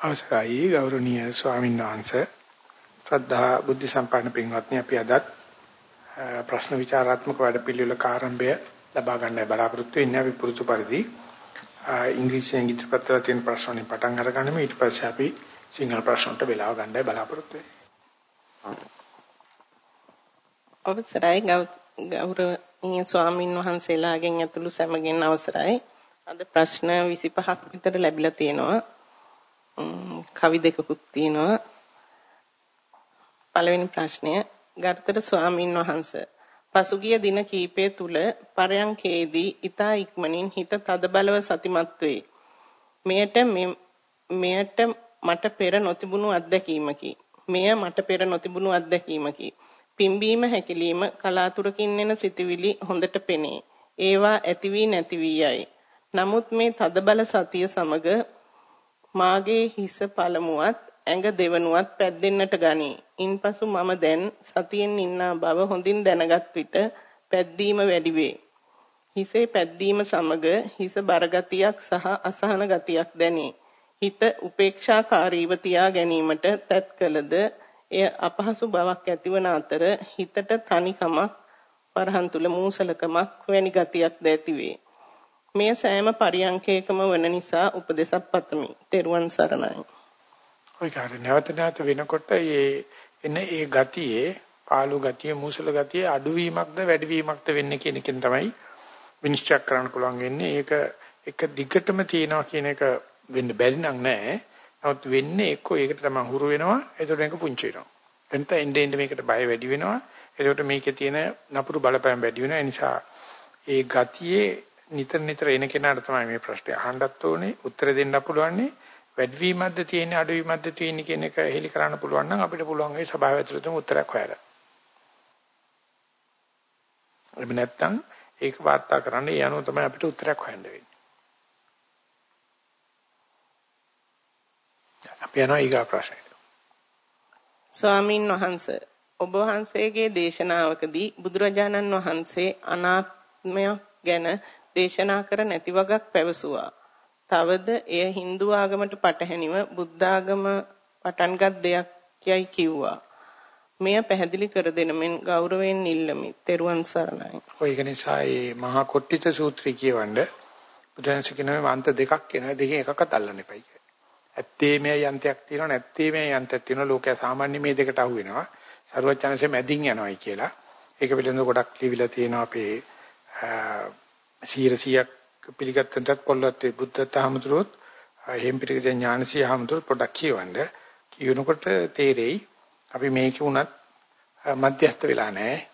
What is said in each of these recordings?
අවසරයි ගෞරවනීය ස්වාමීන් වහන්සේ ශ්‍රද්ධා බුද්ධ සම්පන්න පින්වත්නි අපි අදත් ප්‍රශ්න විචාරාත්මක වැඩපිළිවෙලක ආරම්භය ලබා ගන්නයි බලාපොරොත්තු වෙන්නේ අපි පුරුදු පරිදි ඉංග්‍රීසියෙන් ඉදිරිපත් කරලා තියෙන ප්‍රශ්න වලින් පටන් අරගන්නම ඊට පස්සේ අපි සිංහල ප්‍රශ්නට වෙලාව ගන්නයි බලාපොරොත්තු වෙන්නේ. අවසරයි ගෞරවනීය ස්වාමින් වහන්සේලාගෙන් ඇතුළු සැමගෙන් අවසරයි. අද ප්‍රශ්න 25ක් විතර ලැබිලා තියෙනවා. කවි දෙකකුත් තියෙනවා. පළවෙනි ප්‍රශ්නය ගරුතර ස්වාමින් වහන්සේ පසුගිය දින කීපය තුල පරයන්කේදී ඊතා ඉක්මනින් හිත තදබලව සතිමත් වේ. මෙයට මෙයට මට පෙර නොතිබුණු අත්දැකීමකි. මෙය මට පෙර නොතිබුණු අත්දැකීමකි. පිම්බීම හැකිලිම කලාතුරකින් එන සිතවිලි හොඳට පෙනේ. ඒවා ඇති වී නැති වී යයි. නමුත් මේ තදබල සතිය සමග මාගේ හිස පළමුවත් ඇඟ දෙවනුවත් පැද්දෙන්නට ගනී. ඉන්පසු මම දැන් සතියෙන් ඉන්නා බව හොඳින් දැනගත් විට පැද්දීම වැඩි වේ. හිසේ පැද්දීම සමග හිස බරගතියක් සහ අසහන ගතියක් දැනේ. හිත උපේක්ෂාකාරීව තියා ගැනීමට තත් කළද එය අපහසු බවක් ඇතිවන අතර හිතට තනිකමක් වරහන් තුල මූසලකමක් වැනි ගතියක් දැති වේ. මෙය සෑම පරියන්කයකම වන නිසා උපදේශක් පතමි. ත්වන් සරණයි. ඔය කාර්ය නැවත නැවත වෙනකොට මේ එන ඒ ගතියේ පාළු ගතිය මූසල ගතිය අඩුවීමක්ද වැඩිවීමක්ද වෙන්නේ කියන එකෙන් තමයි විනිශ්චය කරන්න පුළුවන් වෙන්නේ. ඒක එක දිගටම තියෙනවා කියන එක වෙන්න බැරි නම් නෑ. නමුත් වෙන්නේ එක්කෝ ඒකට තමයි හුරු වෙනවා. ඒකට මේක පුංචි වෙනවා. එතන එnde end මේකට බය වැඩි වෙනවා. ඒකට මේකේ තියෙන නපුරු බලපෑම් වැඩි වෙනවා. ඒ නිසා ඒ ගතියේ නිතර නිතර එන කෙනාට තමයි මේ ප්‍රශ්නේ අහන්නත් ඕනේ. උත්තර දෙන්න පුළුවන්නේ. වැඩිවීමක්ද තියෙන්නේ අඩුවීමක්ද තියෙන්නේ කියන එක හෙලි කරන්න පුළුවන් නම් අපිට පුළුවන් ඒ සභාව ඇතුළතම උත්තරයක් හොයලා. එහෙම නැත්නම් ඒක වාර්තා කරන්න ඒ අනුව තමයි අපිට උත්තරයක් හොයන්න වෙන්නේ. අපි යනවා ඊගා ප්‍රශ්නයට. ස්වාමින් වහන්සේ ඔබ වහන්සේගේ දේශනාවකදී බුදුරජාණන් වහන්සේ අනාත්මය ගැන දේශනා කර නැති වගක් පැවසුවා. තවද එය Hindu ආගමට පටහැනිව බුද්ධ ආගම පටන්ගත් දෙයක් යයි කිව්වා. මෙය පැහැදිලි කර දෙන මෙන් ගෞරවයෙන් ඉල්ලමි. තෙරුවන් සරණයි. ඔය නිසා මේ මහා කොට්ටිත සූත්‍රය කියවන්න බුදුන්සේ කියනවා වන්ත දෙකක් එනවා දෙකෙන් එකක්වත් අල්ලන්න එපයි කියලා. ඇත්තේ මේ යන්ත්‍රයක් තියෙනවා නැත්තේ මේ යන්ත්‍රයක් තියෙනවා ලෝකයා සාමාන්‍ය මේ දෙකට අහු වෙනවා. සරුවචනසේ මැදින් යනවායි කියලා. ඒක පිළිබඳව ගොඩක් ලියවිලා තියෙනවා අපේ 100ක් පිළිගත්තට පොල්ලත් බුද්ධත් හමුදුරුවොත් එහෙම් පිටික ඥානසී හමුදුරුවොත් පොඩක් කියවන්න. කියනකොට තේරෙයි අපි මේක උනත් මධ්‍යස්ත වෙලා නැහැ.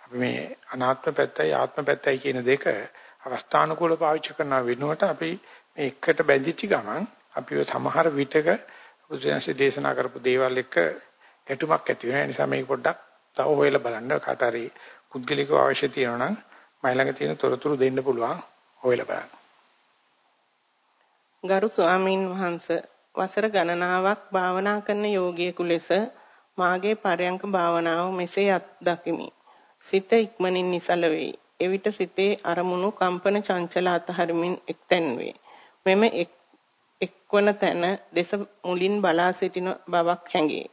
අපි මේ අනාත්ම පැත්තයි ආත්ම පැත්තයි කියන දෙක අවස්ථානුකූලව පාවිච්චි කරන වෙනුවට අපි මේ එකට බැඳිච්ච ගමන් අපි සමහර විටක බුදුන්සේ දේශනා කරපු දේවල් එක්ක ගැටුමක් ඇති වෙන නිසා මේක පොඩ්ඩක් තව හොයලා බලන්න. කාට හරි පුද්ගලිකව අවශ්‍ය තියෙනවා නම් මයි ළඟ තියෙන තොරතුරු දෙන්න පුළුවන් හොයලා බලන්න. ගරු ස්වාමීන් වහන්ස වසර ගණනාවක් භාවනා කරන යෝගියෙකු ලෙස මාගේ පරයන්ක භාවනාව මෙසේ අත්දකිමි. සිත ඉක්මනින් නිසල වේ. එවිට සිතේ අරමුණු කම්පන චංචල අතහරිමින් එක්තැන් වේ. මෙම එක්වන තැන දෙස මුලින් බලා සිටින බවක් හැඟේ.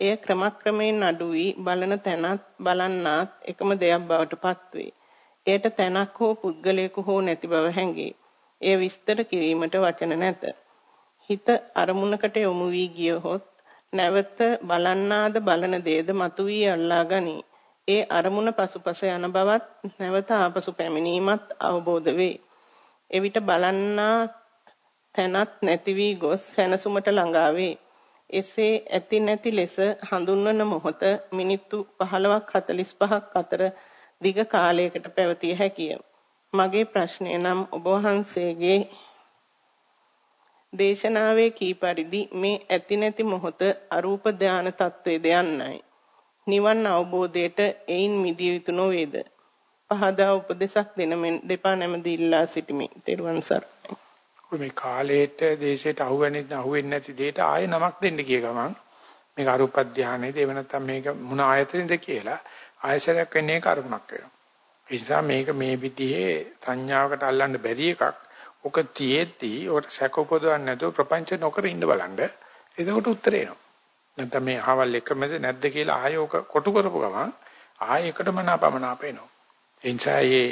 එය ක්‍රමක්‍රමයෙන් අඩු වී බලන තැනත් බලන්නාත් එකම දෙයක් බවට පත්වේ. එයට තැනක් හෝ පුද්ගලයෙකු හෝ නැති බව හැඟේ. එය විස්තර කිරීමට වචන නැත. හිත අරමුණකට යොමු වී ගියහොත් නැවත බලන්නාද බලන දේද මතුවී අල්ලා ගනී. ඒ අරමුණ පසුපස යන බවත් නැවත ආපසු පැමිණීමත් අවබෝධ වේ. එවිට බලන්නා තැනත් නැති වී ගොස් සැනසුමට ළඟා වේ. එසේ ඇති නැති ලෙස හඳුන්වන මොහොත මිනිත්තු 15ක් 45ක් අතර දිග කාලයකට පැවතිය හැකිය. මගේ ප්‍රශ්නය නම් ඔබ වහන්සේගේ දේශනාවේ කී පරිදි මේ ඇති නැති මොහොත අරූප ධාන තත්වයේද යන්නයි. නිවන් අවබෝධයට එයින් මිදිය යුතු නොවේද? පහදා උපදේශක් දෙන මෙන් දෙපා නැමදි ඉල්ලා සිටිමි. ත්වන් සරණයි. මේ කාලේට දේශයට අහුවෙන්නේ අහුවෙන්නේ නැති දෙයට ආයෙ නමක් දෙන්න කිය ගමන් මේක අරූප ධානයේද එව නැත්නම් මේක මොන ආයතනෙද කියලා ආයසරයක් වෙන්නේ කරුණක් වෙනවා. ඒ නිසා මේක මේ විදිහේ සංඥාවකට අල්ලන්න බැරි එකක් ඔක තියෙද්දි ඔකට සැක උපදවන්න නැතුව ප්‍රපංච නොකර ඉන්න බලන්න. එතකොට උත්තර එනවා. නැත්නම් මේ අහවල් එකමද නැද්ද කියලා ආයෙ ඔක කොටු කරපු ගමන් ආයෙ එකටම නාපමනාප එනවා. ඒ නිසා මේ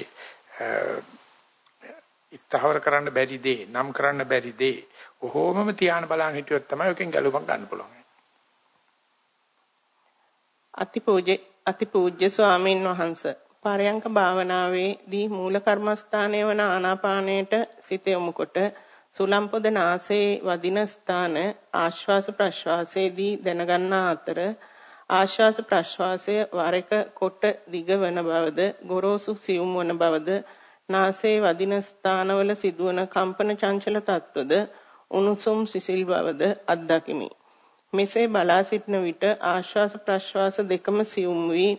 ඉස්තහවර කරන්න බැරි දේ, නම් කරන්න බැරි දේ, කොහොමම තියාන බලන් හිටියොත් තමයි ඔකෙන් ගැලුමක් ගන්න පුළුවන්. අතිපූජ්‍ය අතිපූජ්‍ය ස්වාමීන් වහන්සේ පරයන්ක භාවනාවේදී මූල කර්මස්ථානය වන ආනාපානයට සිත යොමු කොට සුලම් පොද නාසයේ වදින ස්ථාන ආශ්වාස ප්‍රශ්වාසයේදී දැනගන්නා අතර ආශ්වාස ප්‍රශ්වාසය වර එක කොට දිග වන බවද ගොරෝසු සියුම් වන බවද නාසයේ වදින ස්ථානවල සිදුවන කම්පන චංචල තත්ත්වද උණුසුම් සිසිල් බවද අත්දකිමි. මෙසේ බලා සිටන විට ආශ්වාස ප්‍රශ්වාස දෙකම සියුම් වී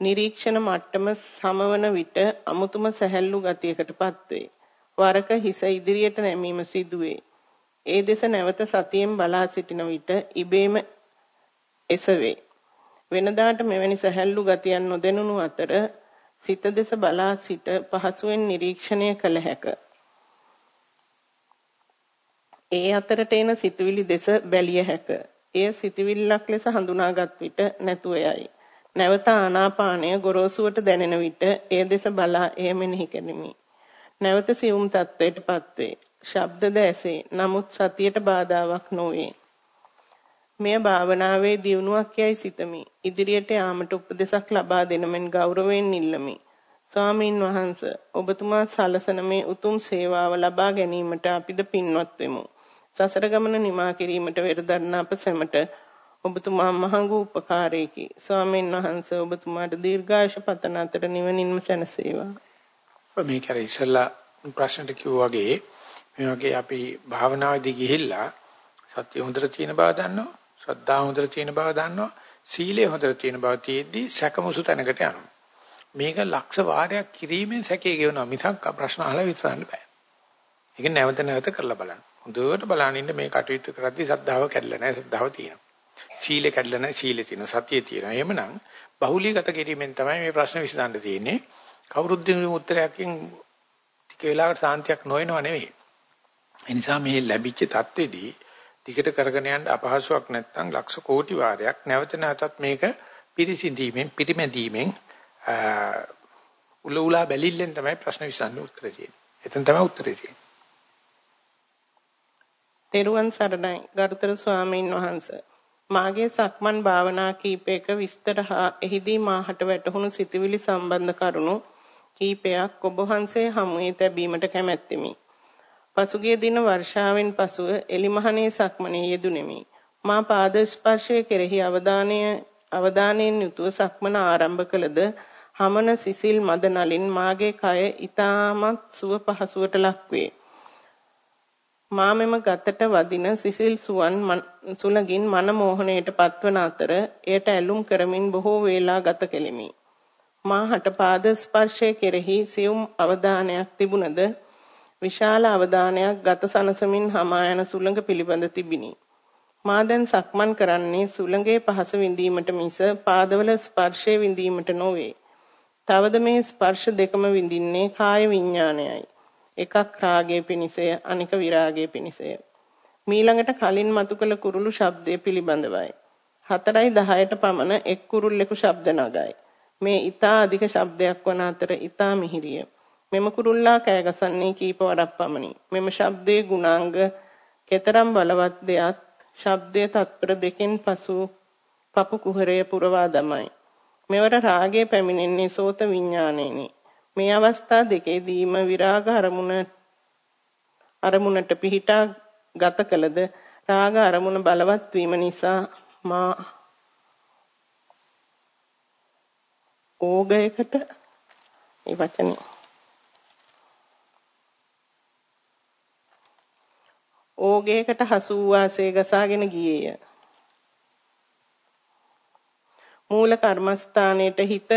නිරීක්ෂණ මට්ටම සමවන විට අමුතුම සැහැල්ලු ගතියකටපත් වේ. වරක හිස ඉදිරියට නැමීම සිදුවේ. ඒ දෙස නැවත සතියෙන් බලා සිටින විට ඉබේම එසවේ. වෙනදාට මෙවැනි සැහැල්ලු ගතියන් නොදෙනුණු අතර සිත දෙස බලා සිට පහසුවෙන් නිරීක්ෂණය කළ හැක. ඒ අතරට එන සිතුවිලි දෙස බැලිය හැක. එය සිතුවිල්ලක් ලෙස හඳුනාගත් විට නැතුව යයි. නැවත ආනාපානය ගොරෝසුවට දැනෙන විට එය දෙස බලා එය මෙනෙහි කෙලිමි. නැවත සියුම් තත්වයටපත් වේ. ශබ්දද ඇසේ. නමුත් සතියට බාධාවක් නොවේ. මෙය භාවනාවේ දියුණුවක් යයි සිතමි. ඉදිරියට යාමට උපදෙසක් ලබා දෙන මෙන් ගෞරවයෙන් ඉල්ලමි. ස්වාමීන් වහන්ස ඔබතුමා සලසන මේ උතුම් සේවාව ලබා ගැනීමට අපිද පින්වත් වෙමු. සසර ගමන නිමා කිරීමට වෙරදන්න අප සැමට ඔබතුමා මහඟු උපකාරයකි. ස්වාමීන් වහන්සේ ඔබතුමාට දීර්ඝායුෂ පතන අතර නිවනින්ම සැනසේවා. මේ කර ඉස්සලා ප්‍රශ්නට කිව්වා වගේ මේ වගේ අපි භාවනාවේදී ගිහිල්ලා සත්‍ය හොඳට තියෙන බව දන්නවා. ශ්‍රද්ධාව හොඳට තියෙන බව දන්නවා. සීලය හොඳට තියෙන බව තියෙද්දි සැකමුසු තැනකට යනවා. මේක ලක්ෂ වාරයක් කිරීමෙන් සැකේ ගෙවනවා මිසක් ප්‍රශ්න අහලා විසඳන්න බෑ. ඒක නැවත නැවත කරලා බලන්න. හොඳට බලන්න ඉන්න මේ කටයුතු කරද්දී සද්ධාව කැඩලා නැහැ සද්ධාව තියෙනවා සීලය කැඩලා නැහැ සීලය තියෙනවා සතිය තියෙනවා එහෙමනම් බහුලීගත කිරීමෙන් තමයි මේ ප්‍රශ්න විසඳන්න තියෙන්නේ කවුරුත් දෙනු උත්තරයක්කින් ටික වෙලාවකට සාන්තියක් නොවෙනව නෙවෙයි ඒ නිසා මේ ලැබිච්ච தത്വෙදී ටිකට කරගෙන යන්න අපහසුයක් නැත්නම් ලක්ෂ කෝටි වාරයක් නැවත නැවතත් මේක පිරිසිඳීමෙන් පිටිමැදීමෙන් උල උලා බැලිල්ලෙන් තමයි ප්‍රශ්න විසඳන්න උත්තරේ තියෙන්නේ. එතෙන් තමයි උත්තරේ තියෙන්නේ. තෙරුවන් සරණයි ගරුතර ස්වාමීන් වහන්සේ මාගේ සක්මන් භාවනා කීපයක විස්තර හා එහිදී මාහට වැටහුණු සිතුවිලි සම්බන්ධ කරුණු කීපයක් ඔබ වහන්සේ හමුවේ තැබීමට කැමැත්තෙමි. පසුගිය දින වර්ෂාවෙන් පසුව එලිමහනේ සක්මනේ යෙදුණෙමි. මා පාද ස්පර්ශයේ කෙරෙහි අවධානය අවධානයෙන් යුතුව සක්මන ආරම්භ කළද හමන සිසිල් මද නලින් මාගේ කය ඊටමත් සුව පහසුවට ලක්වේ. මා මෙම ගතට වදින සිසිල් සුවන් සුලගින් මන මෝහණයට පත්වන අතර එයට ඇලුම් කරමින් බොහෝ වේලා ගත කෙලිමි. මා හට පාද ස්පර්ශයේ කෙරෙහි සියුම් අවධානයක් තිබුණද විශාල අවධානයක් ගත සනසමින් hama යන සුළඟ පිළිබඳ තිබිනි. මා දැන් සක්මන් කරන්නේ සුළඟේ පහස විඳීමට මිස පාදවල ස්පර්ශයේ විඳීමට නොවේ. තවද මේ ස්පර්ශ දෙකම විඳින්නේ කාය විඥානයයි. එකක් රාගයේ පිනිසය අනික විරාගයේ පිනිසය. මීළඟට කලින් මතු කළ කුරුළු ශබ්දය පිළිබඳවයි. 4යි 10ට පමණ එක් කුරුල්ලෙකු ශබ්ද නගයි. මේ ඊතා අධික ශබ්දයක් වන අතර ඊතා මිහිරිය. මෙම කුරුල්ලා කෑගසන්නේ කීප වරක් පමණි. මෙම ශබ්දයේ ගුණාංග කතරම් බලවත් දෙයත් ශබ්දයේ තත්පර දෙකෙන් පසු පපු කුහරය පුරවා දමයි. මෙවර රාගයේ පැමිණෙන්නේ සෝත විඥාණයෙනි. මේ අවස්ථා දෙකේදීම විරාග අරමුණ අරමුණට පිහිටා ගත කළද රාග අරමුණ බලවත් වීම නිසා මා ඕගයකට මේ වචනේ ඕගයකට හසු වූ වාසේ ගසාගෙන ගියේය. මූල කර්මස්ථානයේට හිත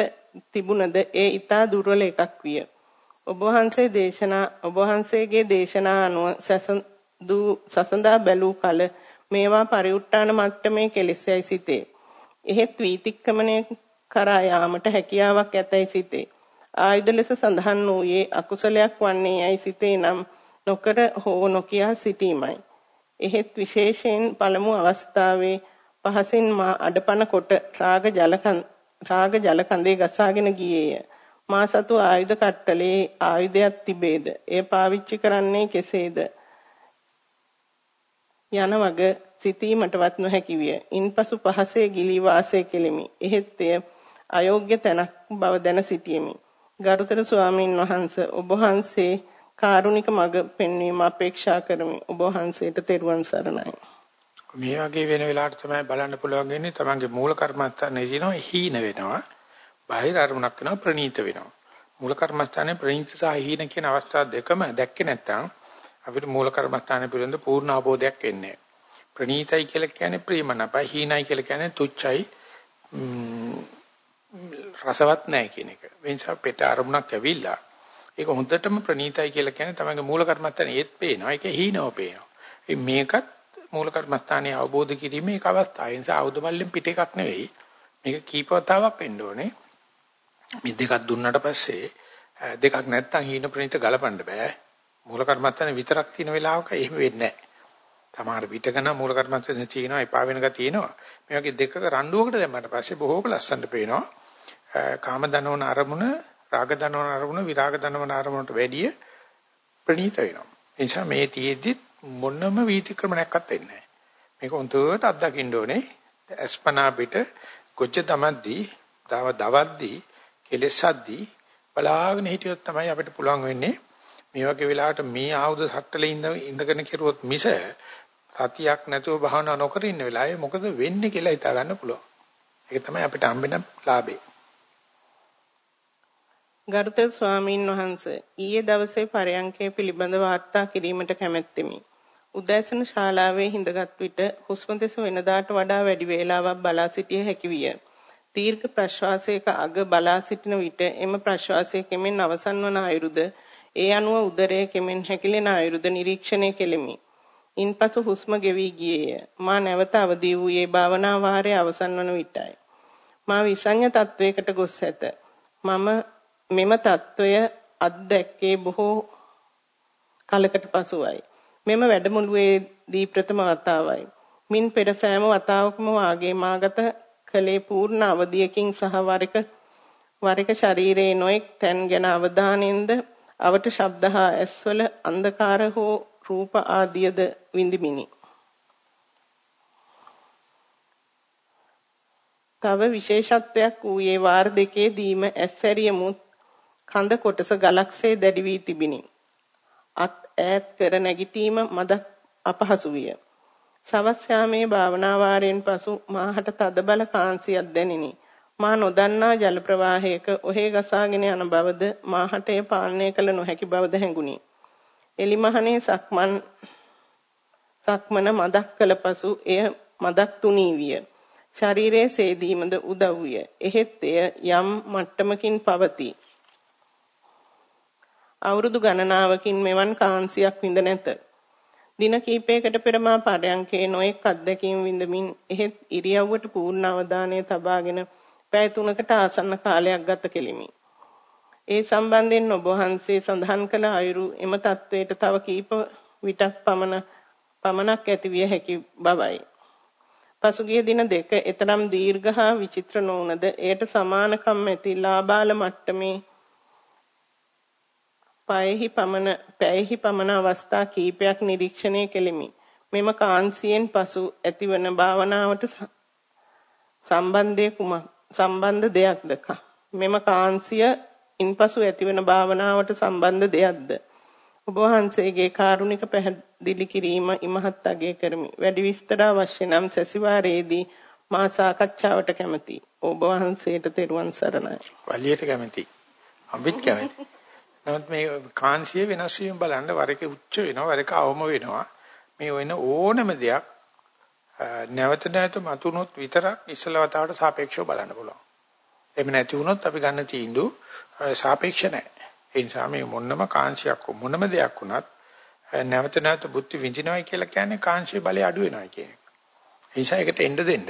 තිබුණද ඒ ඊතා දුර්වල එකක් විය. ඔබ වහන්සේ දේශනා ඔබ වහන්සේගේ දේශනා අනුව සසඳු සසඳා බැලූ කල මේවා පරිඋත්තාන මට්ටමේ කෙලෙසයි සිටේ. එහෙත් වීතික්කමණය කරා යාමට හැකියාවක් ඇතැයි සිටේ. ආයුධ ලෙස සඳහන් වූයේ අකුසලයක් වන්නේ යයි සිටේ නම් නොකර හෝ නොකියා සිටීමයි. එහෙත් විශේෂයෙන් පළමු අවස්ථාවේ පහසින් මා අඩපණ කොට රාග ජල රාග ජල කඳේ ගසාගෙන ගියේය. මා සතු ආයුධ කට්ටලේ ආයුධයක් තිබේද? එය පාවිච්චි කරන්නේ කෙසේද? යන වග සිතීමටවත් නොහැකි විය. ඉන්පසු පහසේ ගිලී වාසය කෙලිමි. එහෙත් එය අයෝග්‍ය තැනක් බව දැන සිටියෙමි. ගරුතර ස්වාමීන් වහන්ස ඔබ වහන්සේ කාරුණික මඟ පෙන්වීම අපේක්ෂා කරමි. ඔබ වහන්සේට තෙරුවන් සරණයි. මේ වගේ වෙන වෙලාවට තමයි බලන්න පුළුවන් වෙන්නේ තමන්ගේ මූල කර්මස්ථානේ දිනවා හීන වෙනවා. බාහිර අරමුණක් වෙනවා ප්‍රනීත වෙනවා. මූල කර්මස්ථානේ ප්‍රනීත සහ හීන කියන අවස්ථා දෙකම දැක්කේ නැත්නම් අපිට මූල කර්මස්ථානේ පිළිබඳ පූර්ණ අවබෝධයක් එන්නේ ප්‍රනීතයි කියලා කියන්නේ ප්‍රේමනපයි හීනයි කියලා කියන්නේ තුච්චයි රසවත් නැහැ කියන එක. ඒ නිසා පිට අරමුණක් ඇවිල්ලා ඒක හොඳටම ප්‍රනීතයි කියලා කියන්නේ තමයිගේ මූල කර්මස්ථානේ ඒත් පේනවා. ඒක හීනව පේනවා. මේකත් මූල කර්මස්ථානයේ අවබෝධ කිරීමේ එක අවස්ථාවක්. ඒ නිසා ආයුධ මල්ලෙන් පිට එකක් නෙවෙයි. මේක කීපවතාවක් වෙන්න ඕනේ. මේ දෙකක් දුන්නාට පස්සේ දෙකක් නැත්තම් හීන ප්‍රනීත ගලපන්න බෑ. මූල කර්මස්ථානේ විතරක් තියෙන වෙලාවක එහෙම වෙන්නේ නැහැ. සමහර විටකන මූල කර්මස්ථානේ තියෙනවා එපා වෙන ගතිය තියෙනවා. මේ වගේ දෙකක රණ්ඩුවකට දැම්මට පස්සේ බොහෝම ලස්සනට පේනවා. කාම දනවන අරමුණ, රාග දනවන අරමුණ, විරාග දනවන අරමුණට වැඩිය ප්‍රණීත වෙනවා. ඒ නිසා මේ තියේද්දි මොනම වීතික්‍රමණයක්වත් වෙන්නේ නැහැ. මේක උන්ට අත්දකින්න ඕනේ. අස්පනා පිට කොච්ච තමද්දී, දව දවද්දී, කෙලෙසද්දී බලාගෙන හිටියොත් තමයි අපිට පුළුවන් වෙන්නේ මේ වගේ වෙලාවට මේ ආයුධ සට්ටලේ ඉඳ ඉඳගෙන කෙරුවොත් මිස සතියක් නැතුව භාවනා නොකර ඉන්න වෙලාවේ මොකද වෙන්නේ කියලා හිතා ගන්න පුළුවන්. ඒක තමයි අපිට හම්බෙන ලාභේ. ගරුතර ස්වාමීන් වහන්ස ඊයේ දවසේ පරයන්කේ පිළිබඳ වාර්තා කිරීමට කැමැත්තෙමි. උදෑසන ශාලාවේ හිඳගත් විට හුස්ම දෙස වෙනදාට වඩා වැඩි වේලාවක් බලා සිටිය හැකි විය. දීර්ඝ ප්‍රශ්වාසයක අග බලා සිටින විට එම ප්‍රශ්වාසයේ කෙමෙන් අවසන් වන අයුරුද ඒ අනුව උදරයේ කෙමෙන් හැකිලෙන අයුරුද නිරීක්ෂණය කෙලිමි. ඉන්පසු හුස්ම ගෙවී ගියේය. මා නැවත අවදි වූයේ භාවනා වාරයේ අවසන් වන විටයි. මා විසඤ්ඤ තත්වයකට ගොස් ඇත. මම මෙම තත්වය අත්දැක්කේ බොහෝ කලකට පසුවයි. මෙම වැඩමුළුවේදී ප්‍රථම වතාවයි. මින් පෙර සෑම වතාවකම වාගේ මාගත කලේ පූර්ණ අවධියකින් සහ වරක වරක ශරීරයේ නොඑක් තැන් ගැන අවධානයෙන්ද අවට ශබ්ද හා ඇස්වල අන්ධකාර හෝ රූප ආදියද විඳිමිනි. තව විශේෂත්වයක් වූයේ වාර දෙකේ දීම ඇස්සැරියමුත් කඳ කොටස ගලක්සේ දැඩි වී තිබිනි. අත් ඈත් කර නැගිටීම මද අපහසු විය. සවස් යාමේ භාවනා වාරයෙන් පසු මාහට තදබල කාන්සියක් දැනිනි. මා නොදන්නා ජල ප්‍රවාහයක ඔහේ ගසාගෙන යන බවද මාහට එය පාලනය කළ නොහැකි බවද හැඟුණි. එලිමහනේ සක්මන් සක්මන මදක් කළ පසු එය මදක් තුනී විය. ශරීරයේ සේදීමද උදව් විය. එහෙත් එය යම් මට්ටමකින් පවතී. අවුරුදු ගණනාවකින් මෙවන් කාන්සියක් විඳ නැත. දින කිහිපයකට පෙර මා පරයන්කේ නොඑක් අත්දැකීම් විඳමින් එහෙත් ඉරියව්වට පූර්ණ අවධානය තබාගෙන පැය 3කට ආසන්න කාලයක් ගත කෙලිමි. ඒ සම්බන්ධයෙන් ඔබ වහන්සේ සඳහන් කළ අයුරු එම தത്വයට තව කීප විටක් පමණ පමණක් ඇතිවිය හැකි බවයි. පසුගිය දින දෙක එතරම් දීර්ඝ හා විචිත්‍ර නොවුනද එයට සමානකම් ඇති ලාබාල මට්ටමේ පයෙහි පමණ පැයෙහි පමණ අවස්ථා කීපයක් නිරීක්ෂණය කෙලිමි. මෙම කාන්සියෙන් පසු ඇතිවන භාවනාවට සම්බන්ධය කුමක් සම්බන්ධ දෙයක්ද මෙම කාන්සිය ඉන්පසු ඇතිවන භාවනාවට සම්බන්ධ දෙයක්ද ඔබ වහන්සේගේ කාරුණික පැහැදිලි කිරීම ඉමහත් අගය කරමි. වැඩි විස්තර අවශ්‍ය නම් සැසිවාරයේදී මා සාකච්ඡාවට කැමැති. ඔබ වහන්සේට තෙරුවන් සරණයි. වලියට කැමැති. අම්බිත් කැමැති. නමුත් මේ කාන්සිය වෙනස් වීම බලන්න වර එක උච්ච වෙනවා වර එක අවම වෙනවා. මේ වෙන ඕනම දෙයක් නැවත නැවත මතුනොත් විතරක් ඉස්සලවතාවට සාපේක්ෂව බලන්න පුළුවන්. එහෙම නැති වුණොත් අපි ගන්න තීන්දුව සාපේක්ෂ නැහැ. ඒ නිසා මේ මොනම කාංශයක් මොනම දෙයක් වුණත් නැවත නැවත බුද්ධි විඳිනවයි කියලා කියන්නේ කාංශයේ බලය අඩු වෙනවා කියන එක. ඒ නිසා ඒකට එන්න දෙන්න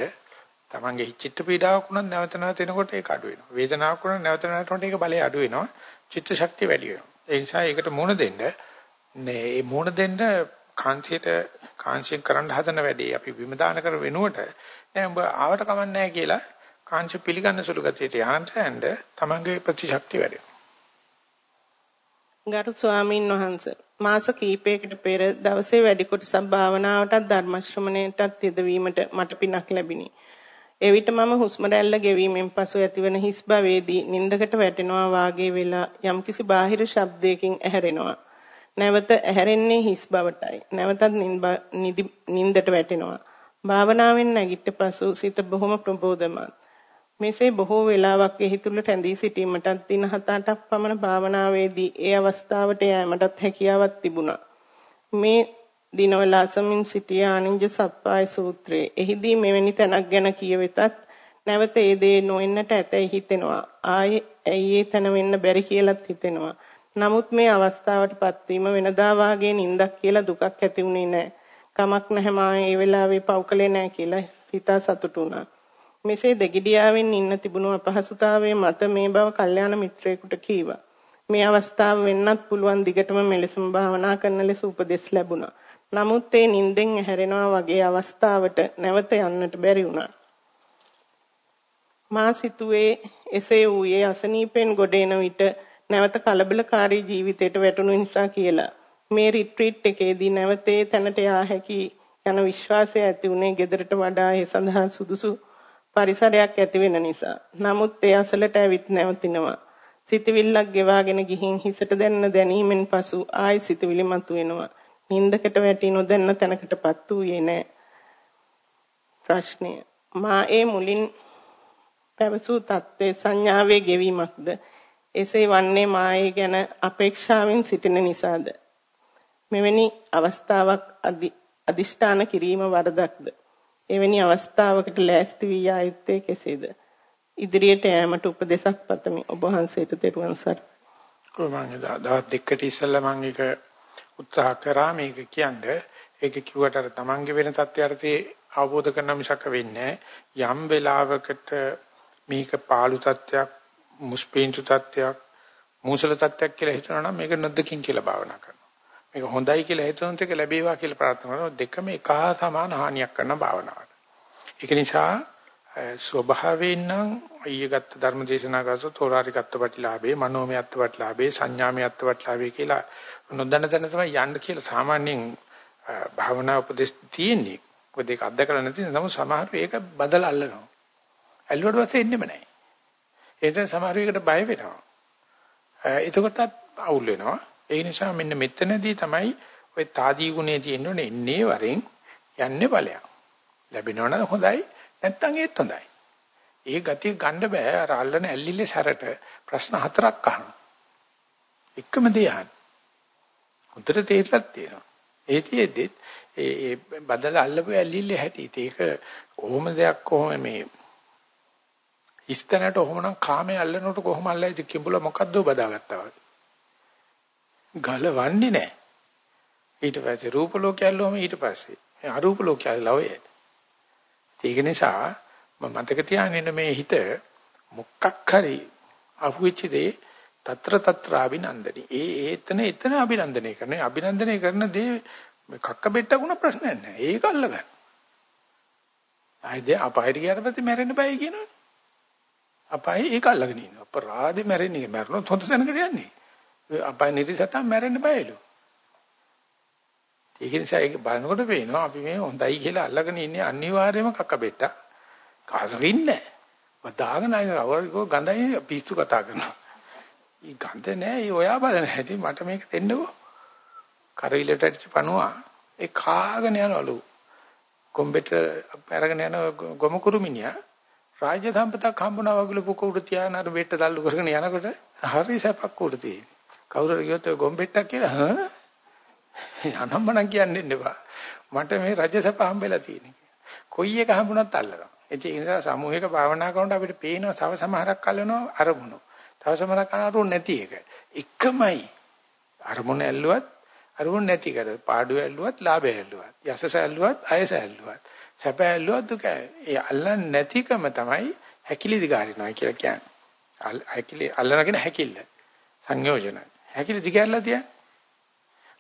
තමන්ගේ චිත්ත පීඩාවක් වුණත් නැවත නැවත එනකොට ඒක අඩු වෙනවා. වේදනාවක් වුණත් නැවත නැවත ඒක බලය අඩු වෙනවා. චිත්ත ශක්තිය වැඩි වෙනවා. ඒ නිසා ඒකට මුණ දෙන්න නේ මේ මොන දෙන්න කාන්සියට කාන්සියෙන් කරන්න හදන වැඩේ අපි බිම දාන කර වෙනුවට නෑ උඹ ආවට කමන්නේ නැහැ කියලා කාංශ පිළිගන්න සුළු ගතියට යහන්ට ඇඳ තමන්ගේ ප්‍රතිශක්තිය වැඩෙනවා. ගරු ස්වාමීන් වහන්ස මාස කිහිපයකට පෙර දවසේ වැඩි කොටසක් භාවනාවටත් ධර්ම ශ්‍රවණයටත් යෙදවීමට මට පිනක් ලැබිනි. එවිට මම හුස්ම රැල්ල ගෙවීමෙන් පසු ඇතිවන හිස් භවයේදී නින්දකට වැටෙනවා වාගේ වෙලා යම්කිසි බාහිර ශබ්දයකින් ඇහැරෙනවා. නැවත ඇහැරෙන්නේ හිස් බවටයි. නැවතත් නින්දට වැටෙනවා. භාවනාවෙන් නැගිට පසු සිත බොහොම ප්‍රබෝධමත්. මෙසේ බොහෝ වෙලාවක් එහි තුල රැඳී සිටීමටත් දින 7-8ක් පමණ භාවනාවේදී ඒ අවස්ථාවට යෑමටත් හැකියාවක් තිබුණා. මේ දිනවල අසමින් සිටිය ආනින්ජ සප්පාය සූත්‍රයේ එහිදී මෙවැනි තැනක් ගැන කියවෙතත් නැවත ඒ දේ නොෙන්නට ඇතැයි හිතෙනවා. ආයේ ඇයි ඒ තැන වෙන්න බැරි කියලාත් හිතෙනවා. නමුත් මේ අවස්ථාවටපත් වීම වෙනදා වාගේ නිින්දක් කියලා දුකක් ඇති වුණේ නැහැ. කමක් නැහැ මා ඒ වෙලාවේ පව්කලේ නැහැ කියලා හිතා සතුටු වුණා. මෙසේ දෙගිඩියාවෙන් ඉන්න තිබුණු අපහසුතාවයේ මත මේ බව කල්යාණ මිත්‍රයෙකුට කීවා. මේ අවස්ථාව වෙන්නත් පුළුවන් දිගටම මෙලෙසම භාවනා කරන ලෙස උපදෙස් ලැබුණා. නමුත් ඒ නිින්දෙන් ඇහැරෙනවා වගේ අවස්ථාවට නැවත යන්නට බැරි වුණා. මා සිතුවේ එසේ වූයේ අසනීපෙන් ගොඩ එන විට නැවත කලබලකාරී ජීවිතයට වැටුණු නිසා කියලා. මේ රිට්‍රීට් එකේදී නැවතේ තැනට යා හැකි යන විශ්වාසය ඇති උනේ gedarata වඩා ඒ සඳහා සුදුසු පරිසරයක් ඇති වෙන නිසා. නමුත් ඒ අසලට ඇවිත් නැවතිනවා. සිතවිල්ලක් ගෙවාගෙන ගිහින් හිසට දැන්න දැනීමෙන් පසු ආයි සිතවිලි මතුවෙනවා. නින්දකට වැටි නොදැන්න තැනකටපත් වූයේ නැහැ. ප්‍රශ්නය මා ඒ මුලින් පැවසූ தත්ත්වයේ සංඥාවේ ගෙවීමක්ද එසේ වන්නේ මායේ ගැන අපේක්ෂාවෙන් සිටින නිසාද මෙවැනි අවස්ථාවක් අදිෂ්ඨාන කිරීම වරදක්ද එවැනි අවස්ථාවකට ලෑස්ති වී ආයුත්තේ කෙසේද? ඉදිරියට යෑමට උපදේශක් පතමි. ඔබ වහන්සේට තෙරුවන් සරණයි. කොහොමද දවස් දෙකකට ඉස්සෙල්ලා මම ඒක උත්සාහ කරා මේක කියන්නේ. ඒක කිව්වට අර තමන්ගේ වෙන තත්ත්වයටදී අවබෝධ කරන මිසක වෙන්නේ යම් වෙලාවකට මේක පාළු තත්ත්වයක්, මුස්පීන්තු තත්ත්වයක්, මූසල තත්ත්වයක් කියලා හිතනවා නම් මේක නොදකින් කියලා භාවනා කරනවා. මේක හොඳයි කියලා හිතුනොත් ඒක ලැබේවා කියලා ප්‍රාර්ථනා කරනවා දෙකම එක හා සමාන හානියක් කරන භාවනාවක්. ඒක නිසා ස්වභාවයෙන් නම් අයියගත් ධර්ම දේශනා කරසොත් තෝරාරිකත්ව ප්‍රතිලාභේ මනෝමයත්ව ප්‍රතිලාභේ සංඥාමයත්ව ප්‍රතිලාභේ කියලා නොදැන තැන තමයි යන්න කියලා සාමාන්‍යයෙන් භාවනා උපදේශ තියෙන්නේ. ඔබ දෙක අත්දකලා නැති නිසා නමුත් සමහර ඒක බදලා අල්ලනවා. ඇල්ලුවට පස්සේ එන්නෙම නැහැ. ඒ නිසා සමහර එකට බය වෙනවා. එතකොටත් අවුල් වෙනවා. ඒ නිසා මෙන්න මෙතනදී තමයි ඔය తాදී ගුණේ තියෙන්නේ එන්නේ වරෙන් යන්නේ ඵලයක්. ලැබෙනවනම් හොඳයි නැත්නම් ඒත් හොඳයි. ඒ ගතිය ගන්න බෑ අර අල්ලන ඇල්ලිල්ලේ සැරට ප්‍රශ්න හතරක් අහනවා. එකම දේ අහන්න. උත්තර තේරලක් තියෙනවා. ඒ තියෙද්දිත් ඒ ඒ බදල අල්ලපු ඇල්ලිල්ලේ හැටි ඒක කොහොම දෙයක් කොහොම මේ ඉස්තනට කොහොමනම් කාමයේ අල්ලනකොට කොහොම අල්ලයිද කිඹුල මොකද්ද බදාගත්තා වගේ. ගලවන්නේ නැහැ. ඊට පස්සේ රූප ලෝකය ඇල්ලුවම ඊට පස්සේ අරූප ලෝකය ඇල්ලලා ඔය. ඒක නිසා මම මතක තියාගන්න මේ හිත මොකක් හරි අහුවෙච්ච දේ తත්‍ර తත්‍ර අභිනන්දනි. ඒ ඒතන එතන අභිනන්දනය කරන. අභිනන්දනය කරන දේ කක්ක බෙට්ටකුණ ප්‍රශ්නයක් නැහැ. ඒක අල්ලගන්න. ආයිද අපායට ගියාට පස්සේ මැරෙන්න බෑ කියනවනේ. අපායේ ඒක අල්ලගෙන ඉන්නවා. අපරාධේ මැරෙන්නේ මැරුණොත් හොඳ සැනකට යන්නේ. අපාය නිරිසතම් මැරෙන්න බයලු. ඒක නිසා ඒක බලනකොට පේනවා අපි මේ හොඳයි කියලා අල්ලගෙන ඉන්නේ අනිවාර්යයෙන්ම කක්ක බෙට්ට. කාසරින්නේ. වදාගෙන අය රවරකෝ ගඳයි පිස්සු කතා කරනවා. ඊ ගඳ නෑ ඒ ඔයා බලන හැටි මට මේක දෙන්නකෝ. කරවිලට ඇටිච්ච පණුවා ඒ කාගෙන යනවලු. කොම්බෙට අරගෙන යන ගොම කුරුමිනියා රාජ්‍ය සම්පතක් හම්බුනා වගේ පුක උඩ තියාන අර බෙට්ට තල්ලු කරගෙන යනකොට හරි සැපක් උඩ තියෙන්නේ. කවුරු හරි කිව්වොත් ගොම්බෙට්ටක් කියලා හා අනම්මනම් කියන්නේ නෙවෙයි. මට මේ රජසප හම්බෙලා තියෙන්නේ. කොයි එක හම්බුණත් අල්ලනවා. ඒ නිසා සමූහික භාවනා කරනකොට අපිට පේනවා තව සමහරක් අල්ලනවා අරමුණු. තව සමහරක් අරමුණු නැති එක. එකමයි. අරමුණ ඇල්ලුවත් අරමුණ නැති කර. පාඩුව ඇල්ලුවත් ලාභය ඇල්ලුවත්. යසස ඇල්ලුවත් අයස ඇල්ලුවත්. සැප ඇල්ලුවත් දුක. ඒ අල්ලන්නේ නැතිකම තමයි හැකිලි දිගාරිනවා කියලා කියන්නේ. හැකිලි අල්ලනගෙන හැකිල්ල. සංයෝජනයි. හැකිලි දිගහැරලා තියන්නේ.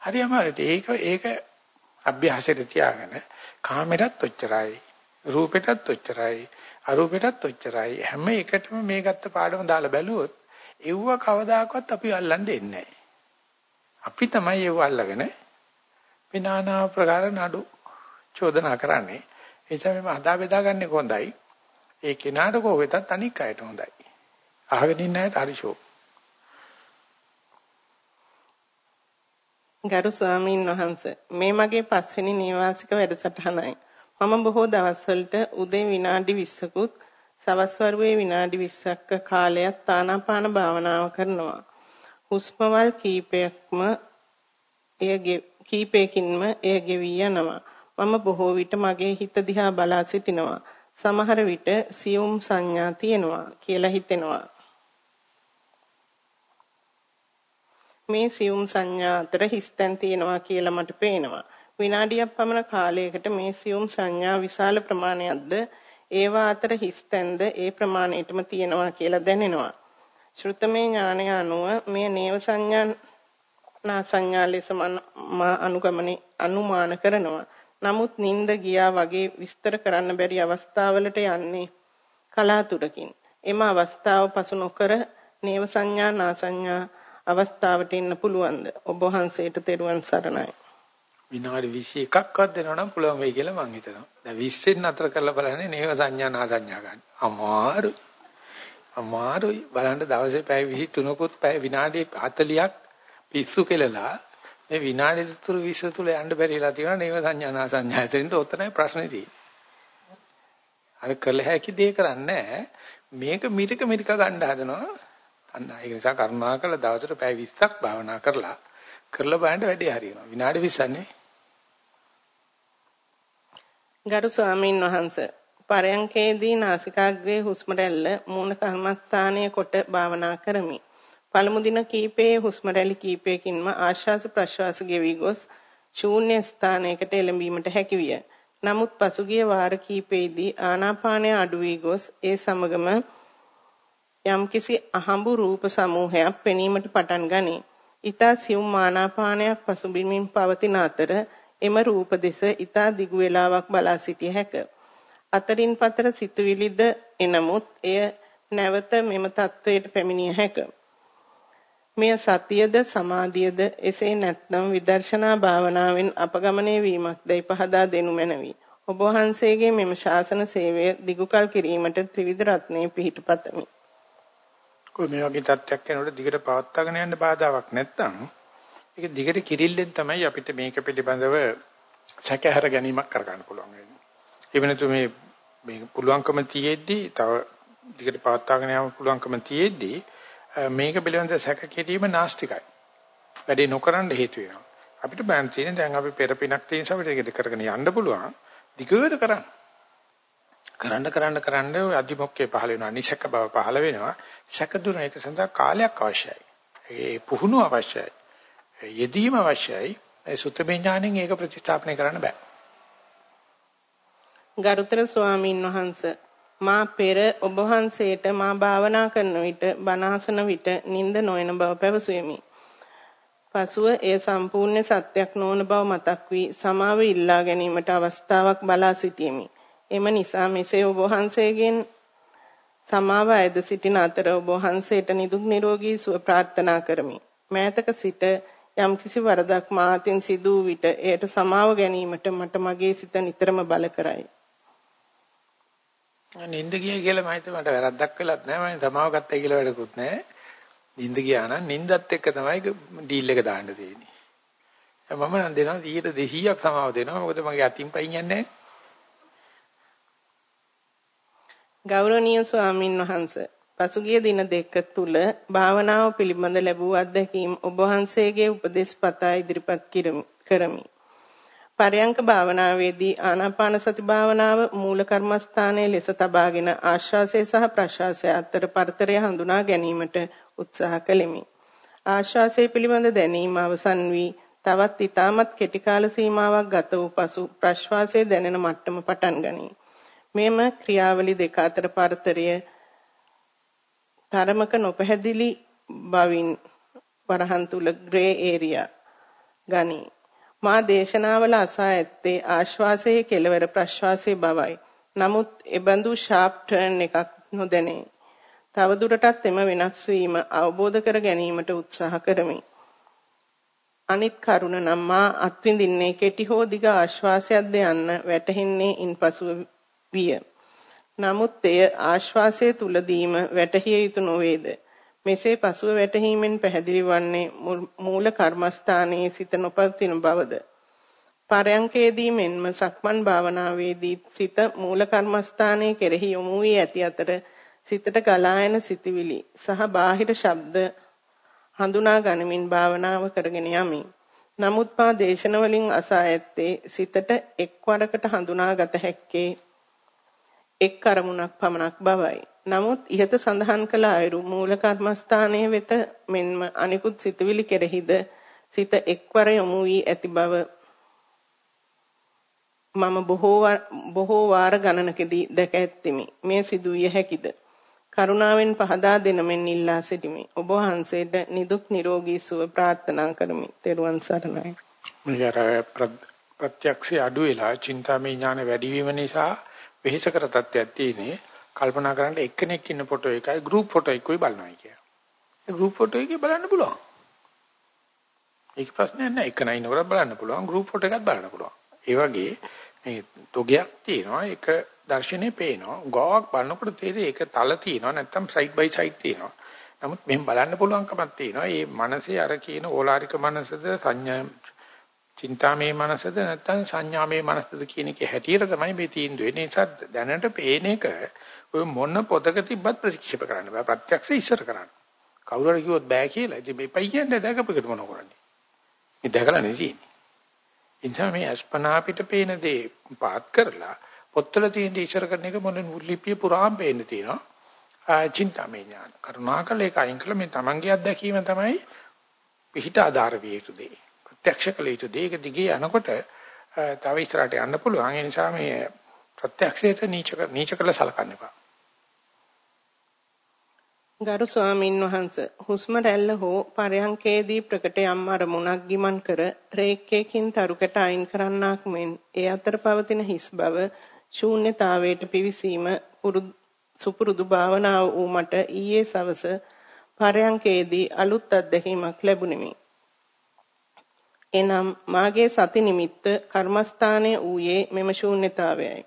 හරි අමාරුයි. ඒක ඒක අභ්‍යාසයට තියාගෙන කාමෙටත් ඔච්චරයි රූපෙටත් ඔච්චරයි අරූපෙටත් ඔච්චරයි හැම එකටම මේ ගත්ත පාඩම දාලා බැලුවොත් එව්ව කවදාකවත් අපි අල්ලන්නේ නැහැ. අපි තමයි එව්ව අල්ලගෙන මේ নানা ප්‍රකාර නඩු චෝදනා කරන්නේ. ඒ නිසා මේ හදා බෙදා ගන්න හොඳයි. ඒ කෙනාට කොහෙතත් අනික් අයට හොඳයි. අහගෙන ඉන්න අයට හරිෂෝ. ගරු ස්වාමීන් වහන්ස මේ මගේ පස්වෙනි නිවාසික වැඩසටහනයි. මම බොහෝ දවස්වලට උදේ විනාඩි 20කුත් සවස් වරුවේ විනාඩි 20ක කාලයක් ආනාපාන භාවනාව කරනවා. හුස්මවල් කීපයක්ම එය කීපයකින්ම එය ගෙවි යනවා. මම බොහෝ විට මගේ හිත දිහා බලා සිටිනවා. සමහර විට සියුම් සංඥා තියෙනවා කියලා හිතෙනවා. මේ සියුම් සංඥා අතර හිස්තැන් තියෙනවා කියලා මට පේනවා. විනාඩියක් පමණ කාලයකට මේ සියුම් සංඥා විශාල ප්‍රමාණයක්ද ඒවා අතර හිස්තැන්ද ඒ ප්‍රමාණයටම තියෙනවා කියලා දැනෙනවා. ශ්‍රුතමේ ඥානය අනුව මේ නේව සංඥා නා සංඥා ලෙස මා අනුගමනය අනුමාන කරනවා. නමුත් නිින්ද ගියා වගේ විස්තර කරන්න බැරි අවස්ථාවලට යන්නේ කලාතුරකින්. එම අවස්ථාව පසු නොකර නේව සංඥා නා සංඥා අවස්ථාවට එන්න පුළුවන්ද? ඔබ වහන්සේට තෙරුවන් සරණයි. විනාඩි 21ක්වත් දෙනවනම් පුළුවන් වෙයි කියලා මං හිතනවා. දැන් 20න් අතර කරලා බලන්නේ නේව සංඥා නා සංඥා ගන්න. අමාරුයි. අමාරුයි. බලන්න දවසේ පැය 23කුත් පැය විනාඩි 40ක් පිස්සු කෙලලා මේ විනාඩි තුරු 20 තුල යන්න බැරිලා තියෙනවා නේව සංඥා නා සංඥා. එතෙන්ට ඔතනයි ප්‍රශ්නේ තියෙන්නේ. අර කළ හැකි දේ කරන්නේ මේක මිරික මිරික ගන්න හදනවා. අන්න ඒක නිසා කරුණාකරලා දවසට පැය 20ක් භාවනා කරලා කරලා බලන්න වැඩේ හරියනවා. විනාඩි 20න්නේ. ගරු ස්වාමීන් වහන්ස පරයන්කේදී නාසිකාග්‍රයේ හුස්ම රැල්ල මූණ කර්මස්ථානයේ කොට භාවනා කරමි. පළමු දින කීපයේ හුස්ම රැලි කීපයකින්ම ආශ්වාස ප්‍රශ්වාස ගෙවි ගොස් ශූන්‍ය ස්ථානයකට එළඹීමට හැකියිය. නමුත් පසුගිය වාර කීපෙහිදී ආනාපානය අඩු වී ගොස් ඒ සමගම යම්කිසි අහඹු රූප සමූහයක් පෙනීමට පටන් ගනී. ඊතා සියුම් ආනාපානයක් පසුබිමින් පවතින අතර එම රූප දෙස ඊතා දිගු වේලාවක් බලා සිටිය හැක. අතරින් පතර සිතුවිලිද එනමුත් එය නැවත මෙම තත්වයට පැමිණිය හැක. මෙය සතියද සමාධියද එසේ නැත්නම් විදර්ශනා භාවනාවෙන් අපගමනය වීමක්දයි පහදා දෙනු මැනවි. ඔබ වහන්සේගේ මෙම ශාසන සේවය දිගුකල් කිරීමට ත්‍රිවිධ රත්නයේ පිහිටපතමි. කොයි මේ වගේ තත්ත්වයක් වෙනකොට දිගට පවත්වාගෙන යන්න බාධාවක් නැත්නම් ඒක දිගට කිරිල්ලෙන් තමයි අපිට මේක පිළිබඳව සැකහැර ගැනීමක් කරගන්න පුළුවන් වෙන්නේ. ඒ වෙනතු මේ මේ පුළුවන්කම තියෙද්දි තව දිගට පවත්වාගෙන යන්න පුළුවන්කම තියෙද්දි මේක පිළිබඳව සැක කිරීම නාස්තිකයි. වැඩේ නොකරන්න හේතු වෙනවා. අපිට බෑන් තියෙන දැන් අපි පෙර පිනක් තියෙන නිසා අපිට ඒක කරගෙන යන්න පුළුවන්. දිගට කරන්න. කරන්න කරන්න කරන්න ඔය අදිමොක්කේ පහල වෙනවා නිසක බව පහල වෙනවා සැක දුන එක සඳහා කාලයක් අවශ්‍යයි ඒ පුහුණු අවශ්‍යයි යෙදීම අවශ්‍යයි ඒ සුත්තමේ ඥාණයෙන් ඒක ප්‍රතිස්ථාපනය කරන්න බෑ ගරුතර ස්වාමීන් වහන්ස මා පෙර ඔබ වහන්සේට මා භාවනා කරන විට බණාසන විට නිින්ද නොයන බව පැවසුවෙමි. පසුව එය සම්පූර්ණ සත්‍යක් නොවන බව මතක් වී සමාව ඉල්ලා ගැනීමට අවස්ථාවක් බලා සිටියෙමි. එම නිසා මෙසේ ඔබ වහන්සේගෙන් සමාව අයද සිටින අතර ඔබ වහන්සේට නිදුක් නිරෝගී සුව ප්‍රාර්ථනා කරමි. මෑතක සිට යම් කිසි වරදක් මාතින් සිදු විට එයට සමාව ගැනීමට මට මගේ සිත නිතරම බල කරයි. නින්ද ගියයි කියලා මම හිතුවා මට වැරද්දක් වෙලත් නැහැ මම සමාව ගත්තයි කියලා වැඩකුත් නැහැ. නින්ද ගියා නම් නින්දත් එක්ක තමයි ඩීල් එක දාන්න තියෙන්නේ. මම නම් දෙනවා 100ක් සමාව දෙනවා මොකද මගේ අතින් පයින් යන්නේ නැහැ. ගෞරවනීය ස්වාමින් වහන්සේ පසුගිය දින දෙක තුල භාවනාව පිළිබඳ ලැබූ අත්දැකීම් ඔබ වහන්සේගේ උපදෙස් පතා ඉදිරිපත් කරමි. පරයන්ක භාවනාවේදී ආනාපාන සති භාවනාව මූල කර්මස්ථානයේ ලෙස තබාගෙන ආශ්වාසය සහ ප්‍රශ්වාසය අතර පරතරය හඳුනා ගැනීමට උත්සාහ කළෙමි. ආශ්වාසය පිළිබඳ දැනීම අවසන් වී තවත් ඊටමත් කෙටි කාල සීමාවක් ගත වූ පසු ප්‍රශ්වාසයේ දැනෙන මට්ටම පටන් ගනී. මෙම ක්‍රියාවලි දෙක අතර පරතරය තරමක නොපැහැදිලි බවින් වරහන් තුල ග්‍රේ ඒරියා ගනී. මා දේශනාවල අසා ඇත්තේ ආශ්වාසයේ කෙලවර ප්‍රශ්වාසයේ බවයි. නමුත් එබඳු ෂාප් ටර්න් එකක් නොදැනේ. තවදුරටත් එම වෙනස් වීම අවබෝධ කර ගැනීමට උත්සාහ කරමි. අනිත් කරුණ නම් මා අත්විඳින්නේ කෙටි හෝ දිග ආශ්වාසයක්ද යන්න වැටහෙන්නේ ඉන්පසු විය. නමුත් එය ආශ්වාසය තුලදීම වැටහිය යුතු නොවේද? මෙසේ පසුව වැටහීමෙන් පැහැදිලි වන්නේ මූල කර්මස්ථානයේ සිත නොපවතින බවද පරයන්කේදී මෙන්ම සක්මන් භාවනාවේදී සිත මූල කර්මස්ථානයේ කෙරෙහි යොමු වී ඇති අතර සිතට ගලා එන සිතිවිලි සහ බාහිර ශබ්ද හඳුනා ගනිමින් භාවනාව කරගෙන යමි. නමුත් පා දේශන වලින් අසා ඇත්තේ සිතට එක්වරකට හඳුනාගත හැක්කේ එක් අරමුණක් පමණක් බවයි. නමුත් ইহත සඳහන් කළ අයුරු මූල කර්මස්ථානයේ වෙත මෙන්ම අනිකුත් සිතවිලි කෙරෙහිද සිත එක්වර යොමු වී ඇති බව මම බොහෝ බොහෝ වාර ගණනකදී දැක ඇත්تمي. මේ සිදුවිය හැකිද? කරුණාවෙන් පහදා දෙනමෙන් ඉල්ලා සිටිමි. ඔබ වහන්සේට නිදුක් නිරෝගී සුව ප්‍රාර්ථනා කරමි. ත්වන් සරණයි. මෙයර ප්‍රත්‍යක්ෂය අඩු වෙලා චින්තාමය ඥාන වැඩි වීම නිසා වෙහෙසකර තත්ත්වයක් තියෙන්නේ. කල්පනා කරන්න එක්කෙනෙක් ඉන්න ෆොටෝ එකයි ගෲප් ෆොටෝ එකයි බලනවා කියලා. ඒ ගෲප් ෆොටෝ එකේ බලන්න පුළුවන්. ඒක ප්‍රශ්නයක් නෑ. එක නයිනවර බලන්න පුළුවන්. ගෲප් ෆොටෝ එකත් බලන්න පුළුවන්. ඒ වගේ මේ තොගයක් තියෙනවා. ඒක දර්ශනේ පේනවා. ගාවක් බලනකොට තේරෙයි ඒක තල තියෙනවා නැත්නම් සයිඩ් බයි සයිඩ් තියෙනවා. නමුත් මෙහෙම බලන්න පුළුවන්කමක් තියෙනවා. මේ මනසේ අර කියන ඕලාරික මනසද සංඥා චින්තාමේ මනසද නැත්නම් සංඥාමේ මනසද කියන එක හැටියට තමයි මේ තීන්දුව වෙන්නේ. නිසා දැනට පේන එක ඔය මොන පොතක තිබ්බත් ප්‍රතික්ෂේප කරන්න බෑ. ප්‍රත්‍යක්ෂ ඉස්සර කරන්න. කවුරු හරි කිව්වොත් බෑ කියලා. ඉතින් මේපයි කියන්නේ දැකපෙකට මොන කරන්නේ. මේ දැකලා නෙදී. ඉතින් මේ අස්පනා පිට පේන දේ පාත් කරලා පොත්වල තියෙන ඉස්සර කරන එක මොන ලිපිය පුරාම පේන්න තියෙනවා. චින්තාමය ඥාන. කරුණාකර ඒක අයින් කළ මේ Tamanගේ අත්දැකීම තමයි පිහිට ආධාර විය යුතු දේ. ප්‍රත්‍යක්ෂ කළ යුතු දේ. ඒක දිගේ යනකොට තව ඉස්සරහට යන්න පුළුවන්. ඒ නිසා මේ ප්‍රත්‍යක්ෂයට නීච නීච කළ සලකන්න එපා. ගරු ස්වාමින් වහන්සේ හුස්ම රැල්ල හෝ පරයන්කේදී ප්‍රකට යම් අරමුණක් ගිමන් කර රේඛයකින් තරුකට අයින් කරන්නාක් මෙන් ඒ අතර පවතින හිස් බව ශූන්‍යතාවයට පිවිසීම සුපුරුදු භාවනාව වූ මට ඊයේ සවස පරයන්කේදී අලුත් අත්දැකීමක් ලැබුණෙමි. එනම් මාගේ සති නිමිත්ත කර්මස්ථානයේ ඌයේ මෙම ශූන්‍යතාවයයි.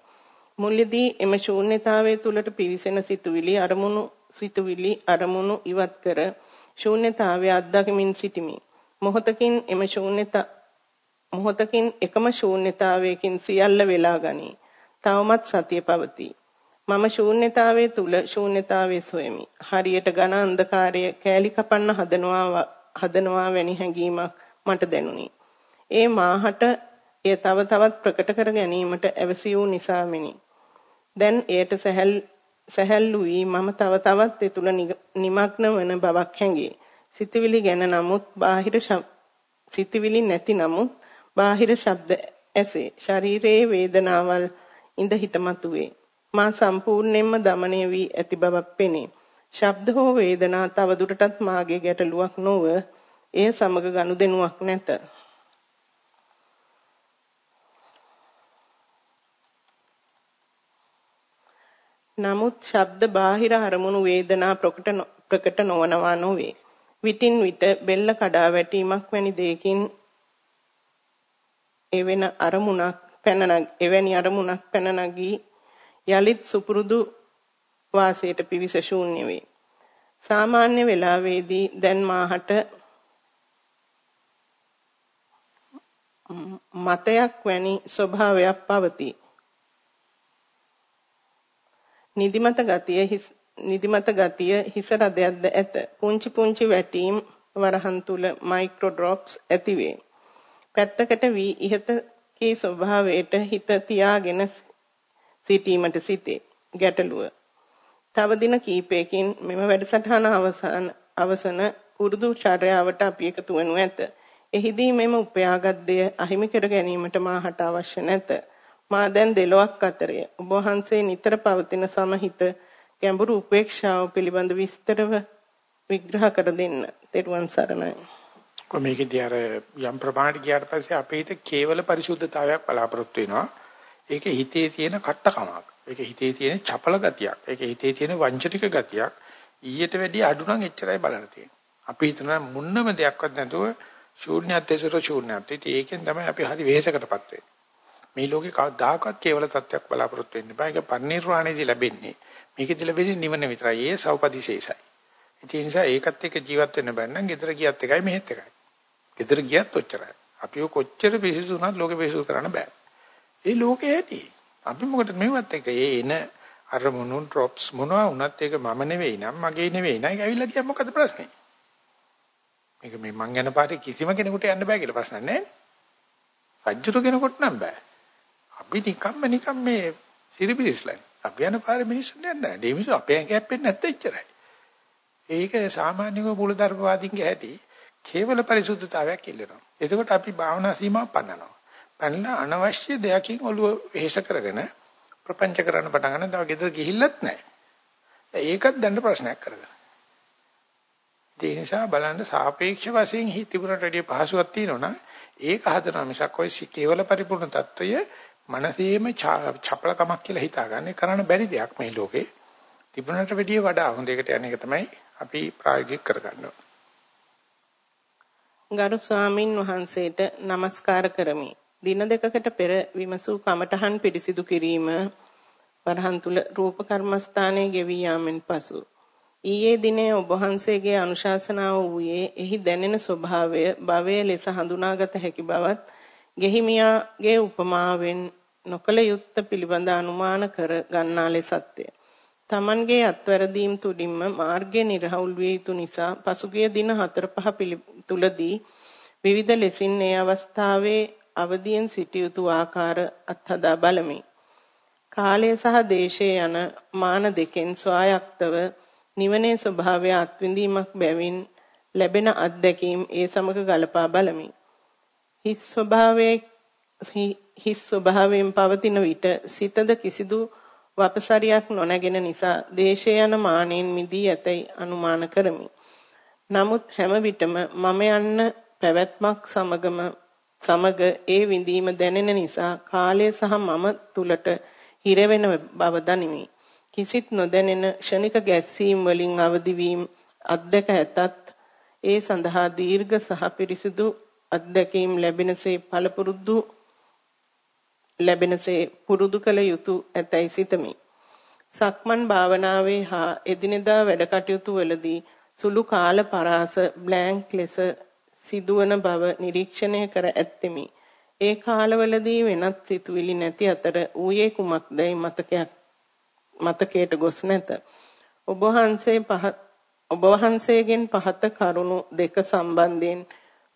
මුලදී එම ශූන්‍යතාවයේ තුලට පිවිසෙන සිතුවිලි අරමුණු සිතුවිලි අරමුණු ඉවත් කර ශූන්‍යතාවය අත්දැකමින් සිටිමි. මොහොතකින් එම ශූන්‍යතා මොහොතකින් එකම ශූන්‍යතාවයකින් සියල්ල වෙලා ගනී. තවමත් සතිය පවතී. මම ශූන්‍යතාවයේ තුල ශූන්‍යතාවයේ සොයමි. හරියට ඝන අන්ධකාරය කෑලි කපන්න හදනවා හදනවා වැනි හැඟීමක් මට දැනුනි. ඒ මාහට එය තව තවත් ප්‍රකට කර ගැනීමට ඇවසි වූ නිසාමිනි. දැන් එයට සැහැල්ලු වී මම තව තවත් ඒ තුල নিমগ্ন වන බවක් හැඟේ. සිතවිලි ගැන නමුත් බාහිර සිතවිලි නැති නමුත් බාහිර ශබ්ද ඇසේ. ශරීරයේ වේදනාවල් ඉඳ හිතමතුවේ. මා සම්පූර්ණයෙන්ම দমনය වී ඇති බවක් පෙනේ. ශබ්ද හෝ වේදනා තවදුරටත් මාගේ ගැටලුවක් නොව එය සමග ගනුදෙනුවක් නැත. නමුත් ශබ්ද බාහිර අරමුණු වේදනා ප්‍රකට ප්‍රකට නොවනවා නොවේ. විටින් විට බෙල්ල කඩා වැටීමක් වැනි දෙයකින් එවෙන අරමුණක් පැන එවැනි අරමුණක් පැන නගී යලිත් සුපුරුදු වාසයට පිවිස ශූන්‍ය වේ. සාමාන්‍ය වේලාවේදී දැන් මාහට මතයක් වැනි ස්වභාවයක් පවතී. නිදිමත ගතිය හිස් නිදිමත ගතිය හිස රදයක්ද ඇත. පුංචි පුංචි වැටීම් වරහන් තුල මයික්‍රෝ ඩ්‍රොප්ස් ඇතිවේ. පැත්තකට වී ඉහත කී ස්වභාවයට හිත තියාගෙන සිටීමට සිටේ. ගැටලුව. තව දින කීපයකින් මෙම වැඩසටහන අවසන් අවසන උරුදු චර්යාවට අපි එකතු වනු ඇත. එහිදී මෙම උපයාගත් දෙය අහිමි කර ගැනීමට මාහට අවශ්‍ය නැත. මා දැන් දෙලොවක් අතරය. ඔබ වහන්සේ නිතර පවතින සමහිත ගැඹුරු උපේක්ෂාව පිළිබඳ විස්තරව විග්‍රහ කර දෙන්න. තෙරුවන් සරණයි. මේකේදී අර යම් ප්‍රමාණයට ගියාට පස්සේ අපේ හිත කේවල පරිසුද්ධතාවයක් බලාපොරොත්තු වෙනවා. ඒක හිතේ තියෙන කට්ටකමක්. ඒක හිතේ තියෙන චපල ගතියක්. ඒක හිතේ තියෙන වංචනික ගතියක්. ඊට වැඩිය අඩු නම් එච්චරයි බලන්න තියෙන්නේ. අපි හිතන මුන්නම දෙයක්වත් නැතුව ශූන්‍යත්වේසර ශූන්‍යත්වය. ඒකෙන් තමයි අපි හරි වෙහෙසකටපත් වෙන්නේ. මේ ලෝකේ කවදාකවත් කේවල තත්ත්වයක් බලාපොරොත්තු වෙන්න බෑ. ඒක පරිනිර්වාණයදී ලැබෙන්නේ. මේකෙදි ලැබෙන්නේ නිවන විතරයි. ඒ සෞපදිශේෂයි. ඒ නිසා ඒකත් එක්ක ජීවත් වෙන්න බෑ නම් ගෙදර ගියත් එකයි මෙහෙත් එකයි. ගෙදර ගියත් ඔච්චරයි. අපිව කොච්චර පිසිදු වුණත් ලෝකෙ පිසිදු කරන්න බෑ. ඒ ලෝකේ ඇති. අපි මොකටද මේවත් එක ඒ එන අරමුණු ඩ්‍රොප්ස් මොනවා වුණත් ඒක මම නෙවෙයි නම් මගේ නෙවෙයි නයි ඇවිල්ලා ගියා මොකද ප්‍රශ්නේ? මේක මේ මං යන පාරේ කිසිම කෙනෙකුට යන්න බෑ කියලා ප්‍රශ්න නැහැ. රජ්ජුරු කෙනෙකුට නම් බෑ. අපි නිකම්ම නිකම් මේ සිරිපිරිස්ලයි. අපි යන පාරේ මිනිස්සුන් යන්නේ නැහැ. ඒ මිනිස්සු අපේ ඇඟ හැප්පෙන්නේ නැත්te ඉච්චරයි. ඒක සාමාන්‍යව මූලධර්මවාදීන්ගේ හැටි කේවල පරිසුද්ධතාවයක් ඉල්ලනවා. එතකොට අපි භාවනා සීමා පන්නනවා. පන්නලා අනවශ්‍ය දෙයකින් ඔළුව වෙහෙස කරගෙන ප්‍රපංච කරන්න පටන් ගන්න. තව ගෙදර ගිහිල්ලත් නැහැ. ඒකත් දැන් ප්‍රශ්නයක් කරගන්න. ඒ නිසා බලන්න සාපේක්ෂ වශයෙන් හිත තිබුණට වැඩිය පහසුවක් තියෙනවා ඒක හදනවා මිසක් ඔය කේවල පරිපූර්ණ తত্ত্বය මනසේම චපලකමක් කියලා හිතාගන්නේ කරන්න බැරි දෙයක් මේ ලෝකේ. තිබුණට වැඩිය වඩා හොඳ එකට යන එක තමයි අපි ප්‍රායෝගික කරගන්නවා. ගරු ස්වාමින් වහන්සේට নমස්කාර කරමි. දින දෙකකට පෙර විමසූ කමඨහන් පිරිසිදු කිරීම වරහන් තුල රූප කර්මස්ථානයේ ගෙවී යාමෙන් පසු ඊයේ දිනේ ඔබ වහන්සේගේ අනුශාසනාව වූයේ එහි දැනෙන ස්වභාවය භවයේ ලෙස හඳුනාගත හැකි බවත් ගෙහිමියාගේ උපමාවෙන් නොකල යුත්ත පිළිබඳ අනුමාන කර ගන්නා ලෙසත්ය. Tamanගේ අත්වැරදීම් තුලින්ම මාර්ගය නිර්හවුල් විය යුතු නිසා පසුගිය දින 4-5 තුලදී විවිධ ලෙසින් මේ අවස්ථාවේ අවදියෙන් සිටිය යුතු ආකාර අත්හදා බලමි. කාලය සහ දේශය යන මාන දෙකෙන් ස්වායක්තව නිවනේ ස්වභාවය අත්විඳීමක් බැවින් ලැබෙන අත්දැකීම් ඒ සමග ගලපා බලමි. හිස් ස්වභාවයේ හිස් ස්වභාවයෙන් පවතින විට සිතද කිසිදු වපසරියක් නොනැගෙන නිසා දේශය යන මානෙන් මිදී ඇතැයි අනුමාන කරමි. නමුත් හැම විටම මම යන්න පැවැත්මක් සමගම සමග ඒ විඳීම දැනෙන නිසා කාලය සහ මම තුලට හිර වෙන බව දනිමි. කිසිත් නොදැනෙන ෂණික ගැස්සීම් වලින් අවදි වීම අත්දැක ඇතත් ඒ සඳහා දීර්ඝ සහ පිරිසිදු අත්දැකීම් ලැබෙනසේ පළපුරුදු ලැබෙනසේ පුරුදු කළ යුතු ඇතැයි සිතමි. සක්මන් භාවනාවේ හා එදිනෙදා වැඩ කටයුතු වලදී සුළු කාල පරාස බ්ලැන්ක් ලෙස සිදුවන බව නිරීක්ෂණය කර ඇත්තෙමි. ඒ කාලවලදී වෙනත් සිතුවිලි නැති අතර ඌයේ කුමක්දයි මතකයක් මතකයට ගොස් නැත. ඔබ වහන්සේ පහ ඔබ වහන්සේගෙන් පහත කරුණු දෙක සම්බන්ධයෙන්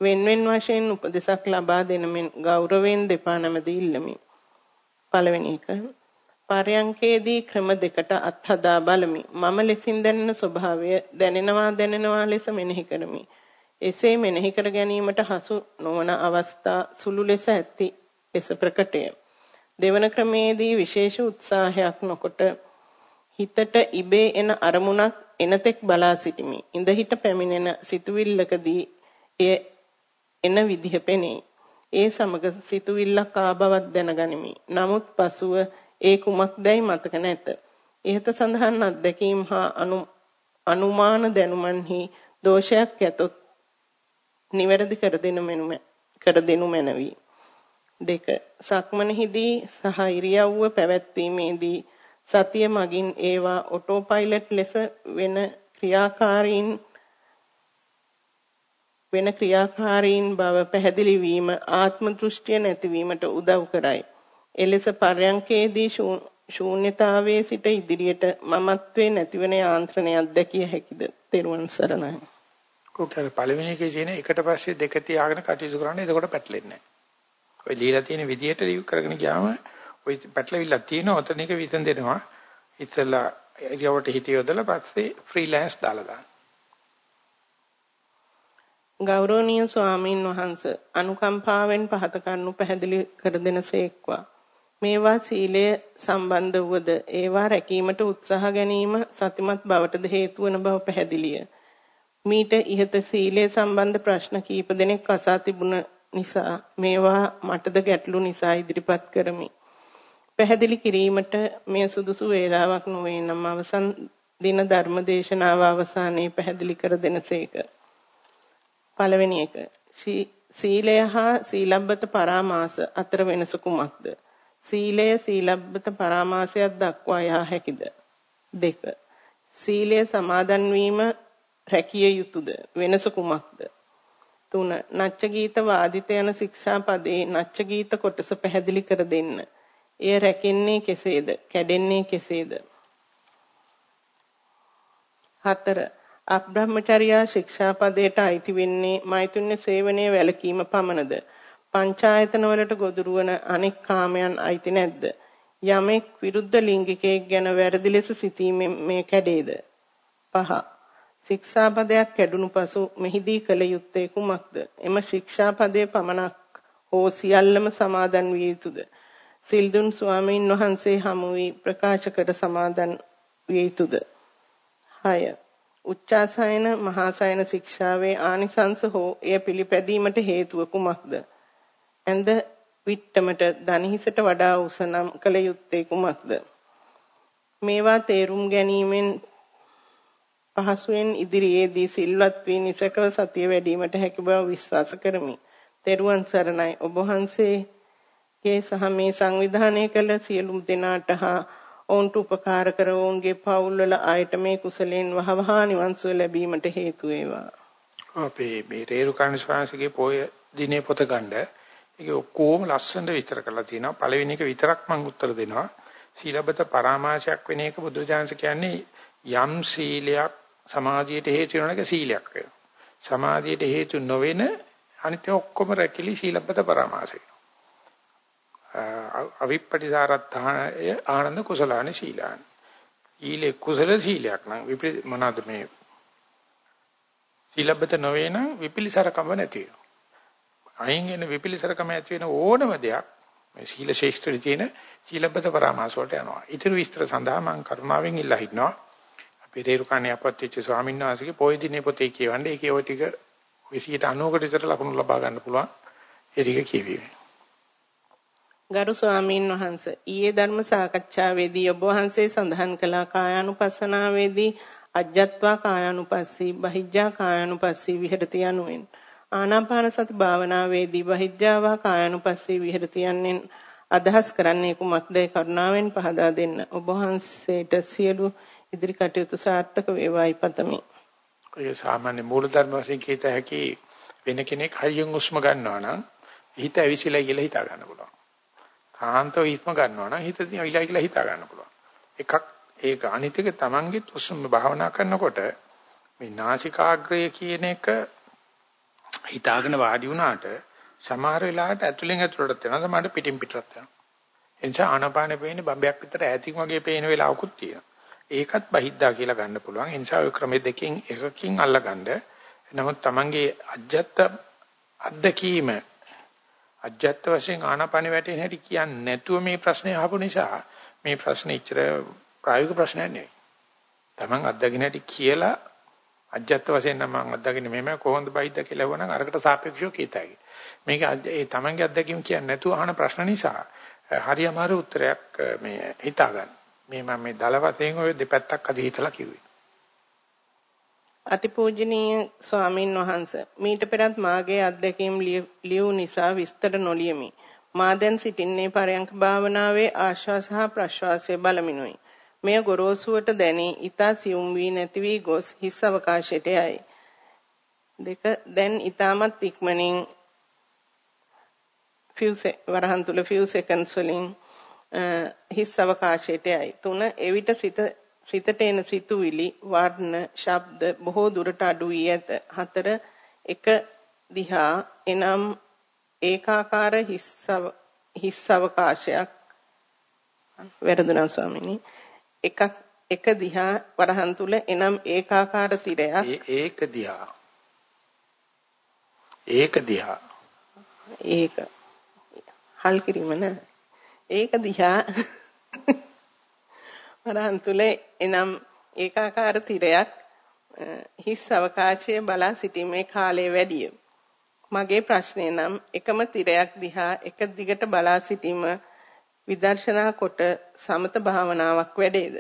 වෙන වෙන වශයෙන් උපදෙසක් ලබා දෙන මෙන් ගෞරවයෙන් දෙපා නැමදී ඉල්ලමි. පළවෙනි එක පරයන්කේදී ක්‍රම දෙකට අත්හදා බලමි. මම ලෙසින් දැනෙන ස්වභාවය දැනෙනවා දැනෙනවා ලෙස මෙනෙහි කරමි. එසේ මෙනෙහි කර ගැනීමට හසු නොවන අවස්ථා සුළු ලෙස ඇති ලෙස ප්‍රකටය. දෙවන ක්‍රමේදී විශේෂ උත්සාහයක් නොකොට හිතට ඉබේ එන අරමුණක් එනතෙක් බලා සිටිමි. ඉඳ හිට පැමිණෙන සිතුවිල්ලකදී එය එන විදිහ පෙනේ. ඒ සමග සිතුවිල්ලක් ආබවක් දැනගනිමි. නමුත් පසුව ඒ කුමක්දයි මතක නැත. ඉහත සඳහන් අත්දැකීම් හා අනුමාන දැනුමන්හි දෝෂයක් ඇතොත් නිවැරදි කර දෙනු මෙනුම කර දෙනු මැනවි. දෙක සක්මනහිදී සහ ඉරියව්ව පැවැත්වීමේදී සතිය මගින් ඒවා ඔටෝ පයිලට් ලෙස වෙන ක්‍රියාකාරීන් වෙන ක්‍රියාකාරීන් බව පැහැදිලි වීම ආත්ම දෘෂ්ටිය නැතිවීමට උදව් කරයි. එලෙස පර්යංකේදී ශූන්‍යතාවයේ සිට ඉදිරියට මමත්වේ නැතිවෙන යාන්ත්‍රණයක් දැකිය හැකිද? තෙරුවන් සරණයි. කොහොමද පළවෙනි එකේ තියෙන එකට පස්සේ දෙක තියාගෙන කටයුතු කරන්න එතකොට පැටලෙන්නේ නැහැ. ඔය දීලා තියෙන විදියට රිව් කරගෙන ගියාම ඔය පැටලවිල්ලක් තියෙනවා ඔතන එක විතන් දෙනවා. ඉතලා ඉරියවට හිත යොදලා පස්සේ ෆ්‍රීලෑන්ස් දාලා දාන්න. ගෞරවනීය ස්වාමින් වහන්සේ අනුකම්පාවෙන් පහත කරුණු පැහැදිලි කර දෙනසේක්වා. මේවා සීලය සම්බන්ධ වූද ඒවා රැකීමට උත්සාහ ගැනීම සතිමත් බවටද හේතු වන බව පැහැදිලිය. මීට ඉහත සීලය සම්බන්ධ ප්‍රශ්න කීප දෙනෙක් අසා තිබුණ නිසා මේවා මටද ගැටලු නිසා ඉදිරිපත් කරමි. පැහැදිලි කිරීමට මෙය සුදුසු වේලාවක් නොවේ නම් අවසන් දින ධර්ම දේශනාව අවසානයේ පැහැදිලි කර දෙනසේක. පළවෙනි එක සීලය හා සීලබ්බත පරාමාස අතර වෙනස කුමක්ද? සීලය සීලබ්බත පරාමාසයක් දක්වා යා හැකිද? දෙක. සීලය සමාදන් වීම රැකිය යුතුයද? වෙනස කුමක්ද? තුන. නච්ච ගීත වාදිත යන ශික්ෂා පදේ නච්ච ගීත කොටස පැහැදිලි කර දෙන්න. එය රැකෙන්නේ කෙසේද? කැඩෙන්නේ කෙසේද? හතර. අබ්‍රහ්මචර්යා ශික්ෂාපදයට අයිති වෙන්නේ මෛතුන්‍ය සේවනයේ වැළකීම පමණද? පංචායතන වලට ගොදුරු වන අනෙක් කාමයන් අයිති නැද්ද? යමෙක් විරුද්ධ ලිංගිකයෙක් ගැන වැරදි ලෙස සිතීමෙන් මේ කැඩේද? පහ. ශික්ෂාපදයක් කැඩුණු පසු මෙහිදී කළ යුත්තේ කුමක්ද? එම ශික්ෂාපදයේ පමණක් හෝ සියල්ලම සමාදන් විය යුතුද? සිල්දුන් ස්වාමීන් වහන්සේ හමු වී ප්‍රකාශ කර සමාදන් විය යුතුද? 6. උච්චාසයන මහාසයන ශික්ෂාවේ ආනිසංස හෝ එය පිළිපැදීමට හේතුව කුමක්ද? ඇඳ විට්ටමට දණහිසට වඩා උසනම් කළ යුත්තේ කුමක්ද? මේවා තේරුම් ගැනීමෙන් පහසුවෙන් ඉදිරියේදී සිල්වත් වී නිසකව සතිය වැඩිවීමට හැකි බව විශ්වාස කරමි. තෙරුවන් සරණයි ඔබ වහන්සේගේ සහ මේ සංවිධානය කළ සියලුම දෙනාට හා ඔවුන්ට උපකාර කර ඔවුන්ගේ පවුල්වල අයට මේ කුසලයෙන් වහවහා නිවන් සුව ලැබීමට හේතු වේවා. අපේ මේ රේරුකාණ ස්වාමීන්ගේ පොය දිනේ පොත ගන්න ඒක ඔක්කොම ලස්සනට විස්තර කරලා තියෙනවා. පළවෙනි එක විතරක් මම උත්තර දෙනවා. සීලබත පරාමාශයක් වෙන එක බුදුරජාණන් කියන්නේ යම් සීලයක් සමාධියට හේතු වෙන එක සීලයක් වෙනවා. සමාධියට හේතු නොවන අනිත් ඔක්කොම රැකිලි සීලබත පරාමාශය. අවිප්පටිසාරත්තාය ආනන්ද කුසලානි සීලානි. ඊලේ කුසල සීලයක් නම් විපරි මොනවාද මේ සීලබ්බත නොවේ නම් විපිලිසරකම නැති වෙනවා. අයින් එන විපිලිසරකම ඇති වෙන ඕනම දෙයක් මේ සීල ශේෂ්ත්‍රයේ තියෙන සීලබ්බත පරාමාස වලට යනවා. ඊටු විස්තර සඳහා මම කරුණාවෙන් ඉල්ලා හිටනවා. අපේ රේරුකාණේ අපත් වෙච්ච ස්වාමීන් වහන්සේගේ පොයි දිනේ පොතේ කියවන්නේ ඒකේ ඔය ටික 90කට විතර ලකුණු ලබා ගන්න පුළුවන්. ඒ ටික කියවීමේ ගරු ස්වාමීන් වහන්ස ඊයේ ධර්ම සාකච්ඡාවේදී ඔබ වහන්සේ සඳහන් කළ කායානුපස්සනාවේදී අජ්ජත්වා කායානුපස්සී බහිජ්ජා කායානුපස්සී විහෙරති යනුවෙන් ආනාපාන සති භාවනාවේදී බහිජ්ජාවා කායානුපස්සී විහෙරති යන්නෙන් අදහස් කරන්නේ කුමක්ද කරුණාවෙන් පහදා දෙන්න ඔබ වහන්සේට සියලු ඉදිරි කටයුතු සාර්ථක වේවායි පතමි. ඔය සාමාන්‍ය මූලධර්ම වශයෙන් කීත හැකි වෙන කෙනෙක් හයියෙන් උස්ම ගන්නවා නම් හිත ඇවිසිලා කියලා හිතා ගන්න පුළුවන්. කාන්තව හිතම ගන්නවා නම් හිත දිහා කියලා හිතා ගන්න පුළුවන්. එකක් ඒක අනිත් එක තමන්ගේ උස්ම භාවනා කරනකොට මේ නාසිකාග්‍රය කියන එක හිතාගෙන වාඩි වුණාට සමහර වෙලාවට ඇතුලෙන් ඇතුලට යනවා සමහරට පිටින් පිටට යනවා. එනිසා ආනපානෙ පේන්නේ බම්බයක් විතර ඈතින් වගේ පේන වෙලාවකුත් තියෙනවා. ඒකත් බහිද්දා කියලා ගන්න පුළුවන්. ඒ නිසා ඔය ක්‍රම දෙකෙන් එකකින් අල්ලගන්න. නමුත් තමන්ගේ අජත්ත අත්දැකීම අජත්ත වශයෙන් ආනාපානෙ වැටෙන හැටි කියන්නේ නැතුව මේ ප්‍රශ්නේ අහපු නිසා මේ ප්‍රශ්නේ ඉච්චර ප්‍රායෝගික ප්‍රශ්නයක් නෙවෙයි. Taman අත්දකින්න හැටි කියලා අජත්ත වශයෙන් නම් මම අත්දකින්නේ මෙහෙම කොහොමද බයිද්ද කියලා වුණා අරකට සාපේක්ෂව කීතයි. මේක ඒ Tamanගේ අත්දැකීම් කියන්නේ නැතුව අහන ප්‍රශ්න නිසා හරි අමාරු උත්තරයක් මේ හිතා ගන්න. මේ මම මේ දල වශයෙන් ඔය දෙපැත්තක් අද හිතලා කිව්වේ. අතිපූජනීය ස්වාමින් වහන්ස මීට පෙරත් මාගේ අත්දැකීම් ලියු නිසා විස්තර නොලියමි. මා දැන් සිටින්නේ පරයන්ක භාවනාවේ ආශ්වාස හා ප්‍රශ්වාසය බලමිනුයි. මෙය ගොරෝසුවට දැනී ඊතා සියුම් වී නැති වී ගොස් හිස් අවකාශයට යයි. දෙක දැන් ඊ타මත් ඉක්මනින් few වරහන් තුල few seconds වලින් හිස් අවකාශයට යයි. තුන එවිට සිත සිතට එන සිතුවිලි, වර්ණ, ශබ්ද බොහෝ දුරට අඩු වී ඇත. හතර එක දිහා එනම් ඒකාකාර හිස් අවකාශයක් වැරදුනා ස්වාමීනි. එකක් එක දිහා වරහන් තුල එනම් ඒකාකාර තිරයක්. ඒක දිහා. ඒක දිහා. ඒක. හල් කිරීම නෑ. ඒක දිහා වරහන් තුල එනම් ඒකාකාර තිරයක් හිස් අවකාශයේ බලා සිටීමේ කාලය වැඩිය. මගේ ප්‍රශ්නය නම් එකම තිරයක් දිහා එක දිගට බලා සිටීම විදර්ශනා කොට සමත භාවනාවක් වැඩේද?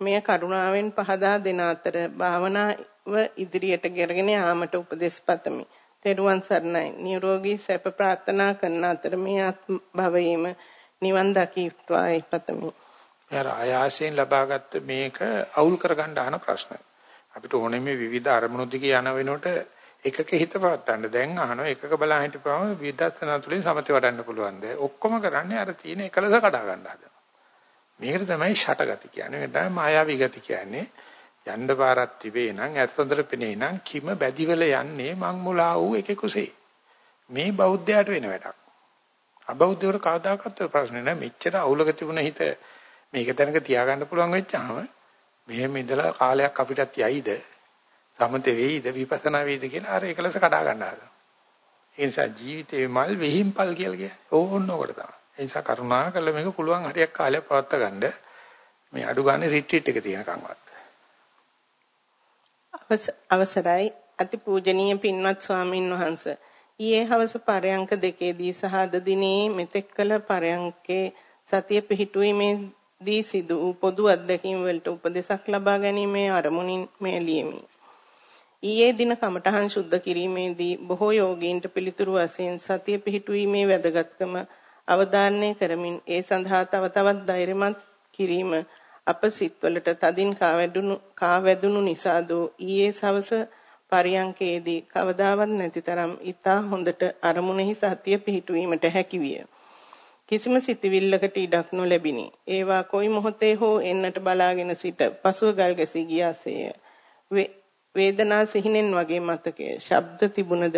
මෙය කරුණාවෙන් පහදා දෙන අතර භාවනාව ඉදිරියට ගෙරගෙන යාමට උපදෙස් පතමි. තෙරුවන් සරණයි. නිරෝගී සැප ප්‍රාර්ථනා කරන අතර මේ ආත්ම භවයේම නිවන් දකීත්වායි පතමි. අර ආයාසයෙන් ලබාගත්ත මේක අවුල් කරගන්න අහන ප්‍රශ්න. අපිට ඕනේ මේ විවිධ අරමුණු දිගේ යන වෙනකොට එකක හිත පවත්තන්න දැන් අහනවා එකක බලා හිටපුවම විදර්ශනා තුළින් සමතේ වඩන්න පුළුවන්ද? ඔක්කොම කරන්නේ අර තියෙන එකලස කඩා ගන්න හදනවා. මේකට තමයි ෂටගති කියන්නේ. මේකට තමයි මායාවී ගති කියන්නේ. යන්න පාරක් තිබේ නම් ඇත්තඳර පෙනේ නම් කිම බැදිවල යන්නේ මං මුලා වූ එකෙකුසේ. මේ බෞද්ධයාට වෙන වැඩක්. අබෞද්ධයට කවදාකවත් ඔය ප්‍රශ්නේ නෑ. මෙච්චර අවුලක තිබුණ හිත මේක තැනක තියාගන්න පුළුවන් වෙච්චාම මෙහෙම ඉඳලා කාලයක් අපිටත් යයිද සමතේ වෙයිද විපස්සනා වෙයිද කියලා අර එකලස කඩා ගන්න හදනවා. ඒ නිසා ජීවිතේ මල් වෙහිම්පල් කියලා කියන්නේ ඕන්න ඔකට තමයි. ඒ නිසා කරුණා කළා මේක පුළුවන් හරියක් කාලයක් පවත්වා ගන්න මේ අඩු ගන්න රිට්‍රීට් එක තියෙනකන්වත්. අවසරයි අතිපූජනීය පින්වත් ස්වාමින් වහන්සේ ඊයේ හවස පරයන්ක දෙකේදී සහ අද දිනේ මෙතෙක් කළ පරයන්කේ සතිය පිහිටුවීමේ දී සිදු වූ පොදු අත්දැකීම් වලට උපදෙසක් ලබා ගැනීමේ අරමුණින් මේ ලියමි. ඊයේ දින කමඨහන් සුද්ධ කිරීමේදී බොහෝ යෝගීන්ට පිළිතුරු වශයෙන් සතිය පිහිටුවීමේ වැදගත්කම අවධාරණය කරමින් ඒ සඳහා තව තවත් ධෛර්යමත් කිරීම අප සිත්වලට තදින් කාවැදුණු කාවැදුණු නිසාදෝ ඊයේ සවස පරියංකේදී කවදාවත් නැතිතරම් ඊතා හොඳට අරමුණෙහි සතිය පිහිටුවීමට හැකියිය. කිසිම සිතවිල්ලකට ඉඩක් නොලැබිනි. ඒවා කොයි මොහොතේ හෝ එන්නට බලාගෙන සිට පසුව ගල් ගැසී ගියාසේය. වේදනා සිහිනෙන් වගේ මතකය. ශබ්ද තිබුණද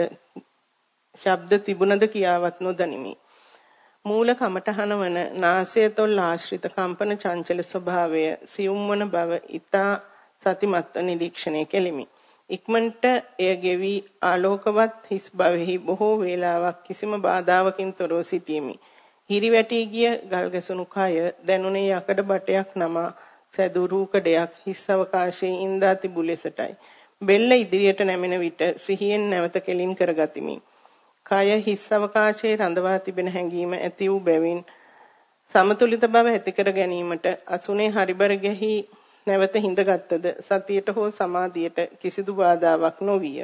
ශබ්ද තිබුණද කියාවත් නොදනිමි. මූල කමඨහන වන නාසය තොල් ආශ්‍රිත කම්පන චංචල ස්වභාවය සියුම් වන බව ඊතා සතිමත්ව නිරීක්ෂණය කෙලිමි. ඉක්මනට එය ගෙවි ආලෝකවත් හිස් බවෙහි බොහෝ වේලාවක් කිසිම බාධාවකින් තොරව සිටීමි. හිරිවැටි ගිය ගල් ගැසුණු කය දැනුනේ යකඩ බටයක් නමා සැදුරු කඩයක් හිස් අවකාශයේ ඉඳා තිබු ලෙසටයි. බෙල්ල ඉදිරියට නැමෙන විට සිහියෙන් නැවත කෙලින් කරගතිමි. කය හිස් අවකාශයේ රඳවා තිබෙන හැඟීම ඇති වූ බැවින් සමතුලිත බව ඇති කර ගැනීමට අසුනේ හරිබර ගැහි නැවත හිඳගත්ද සතියට හෝ සමාධියට කිසිදු බාධාවක් නොවිය.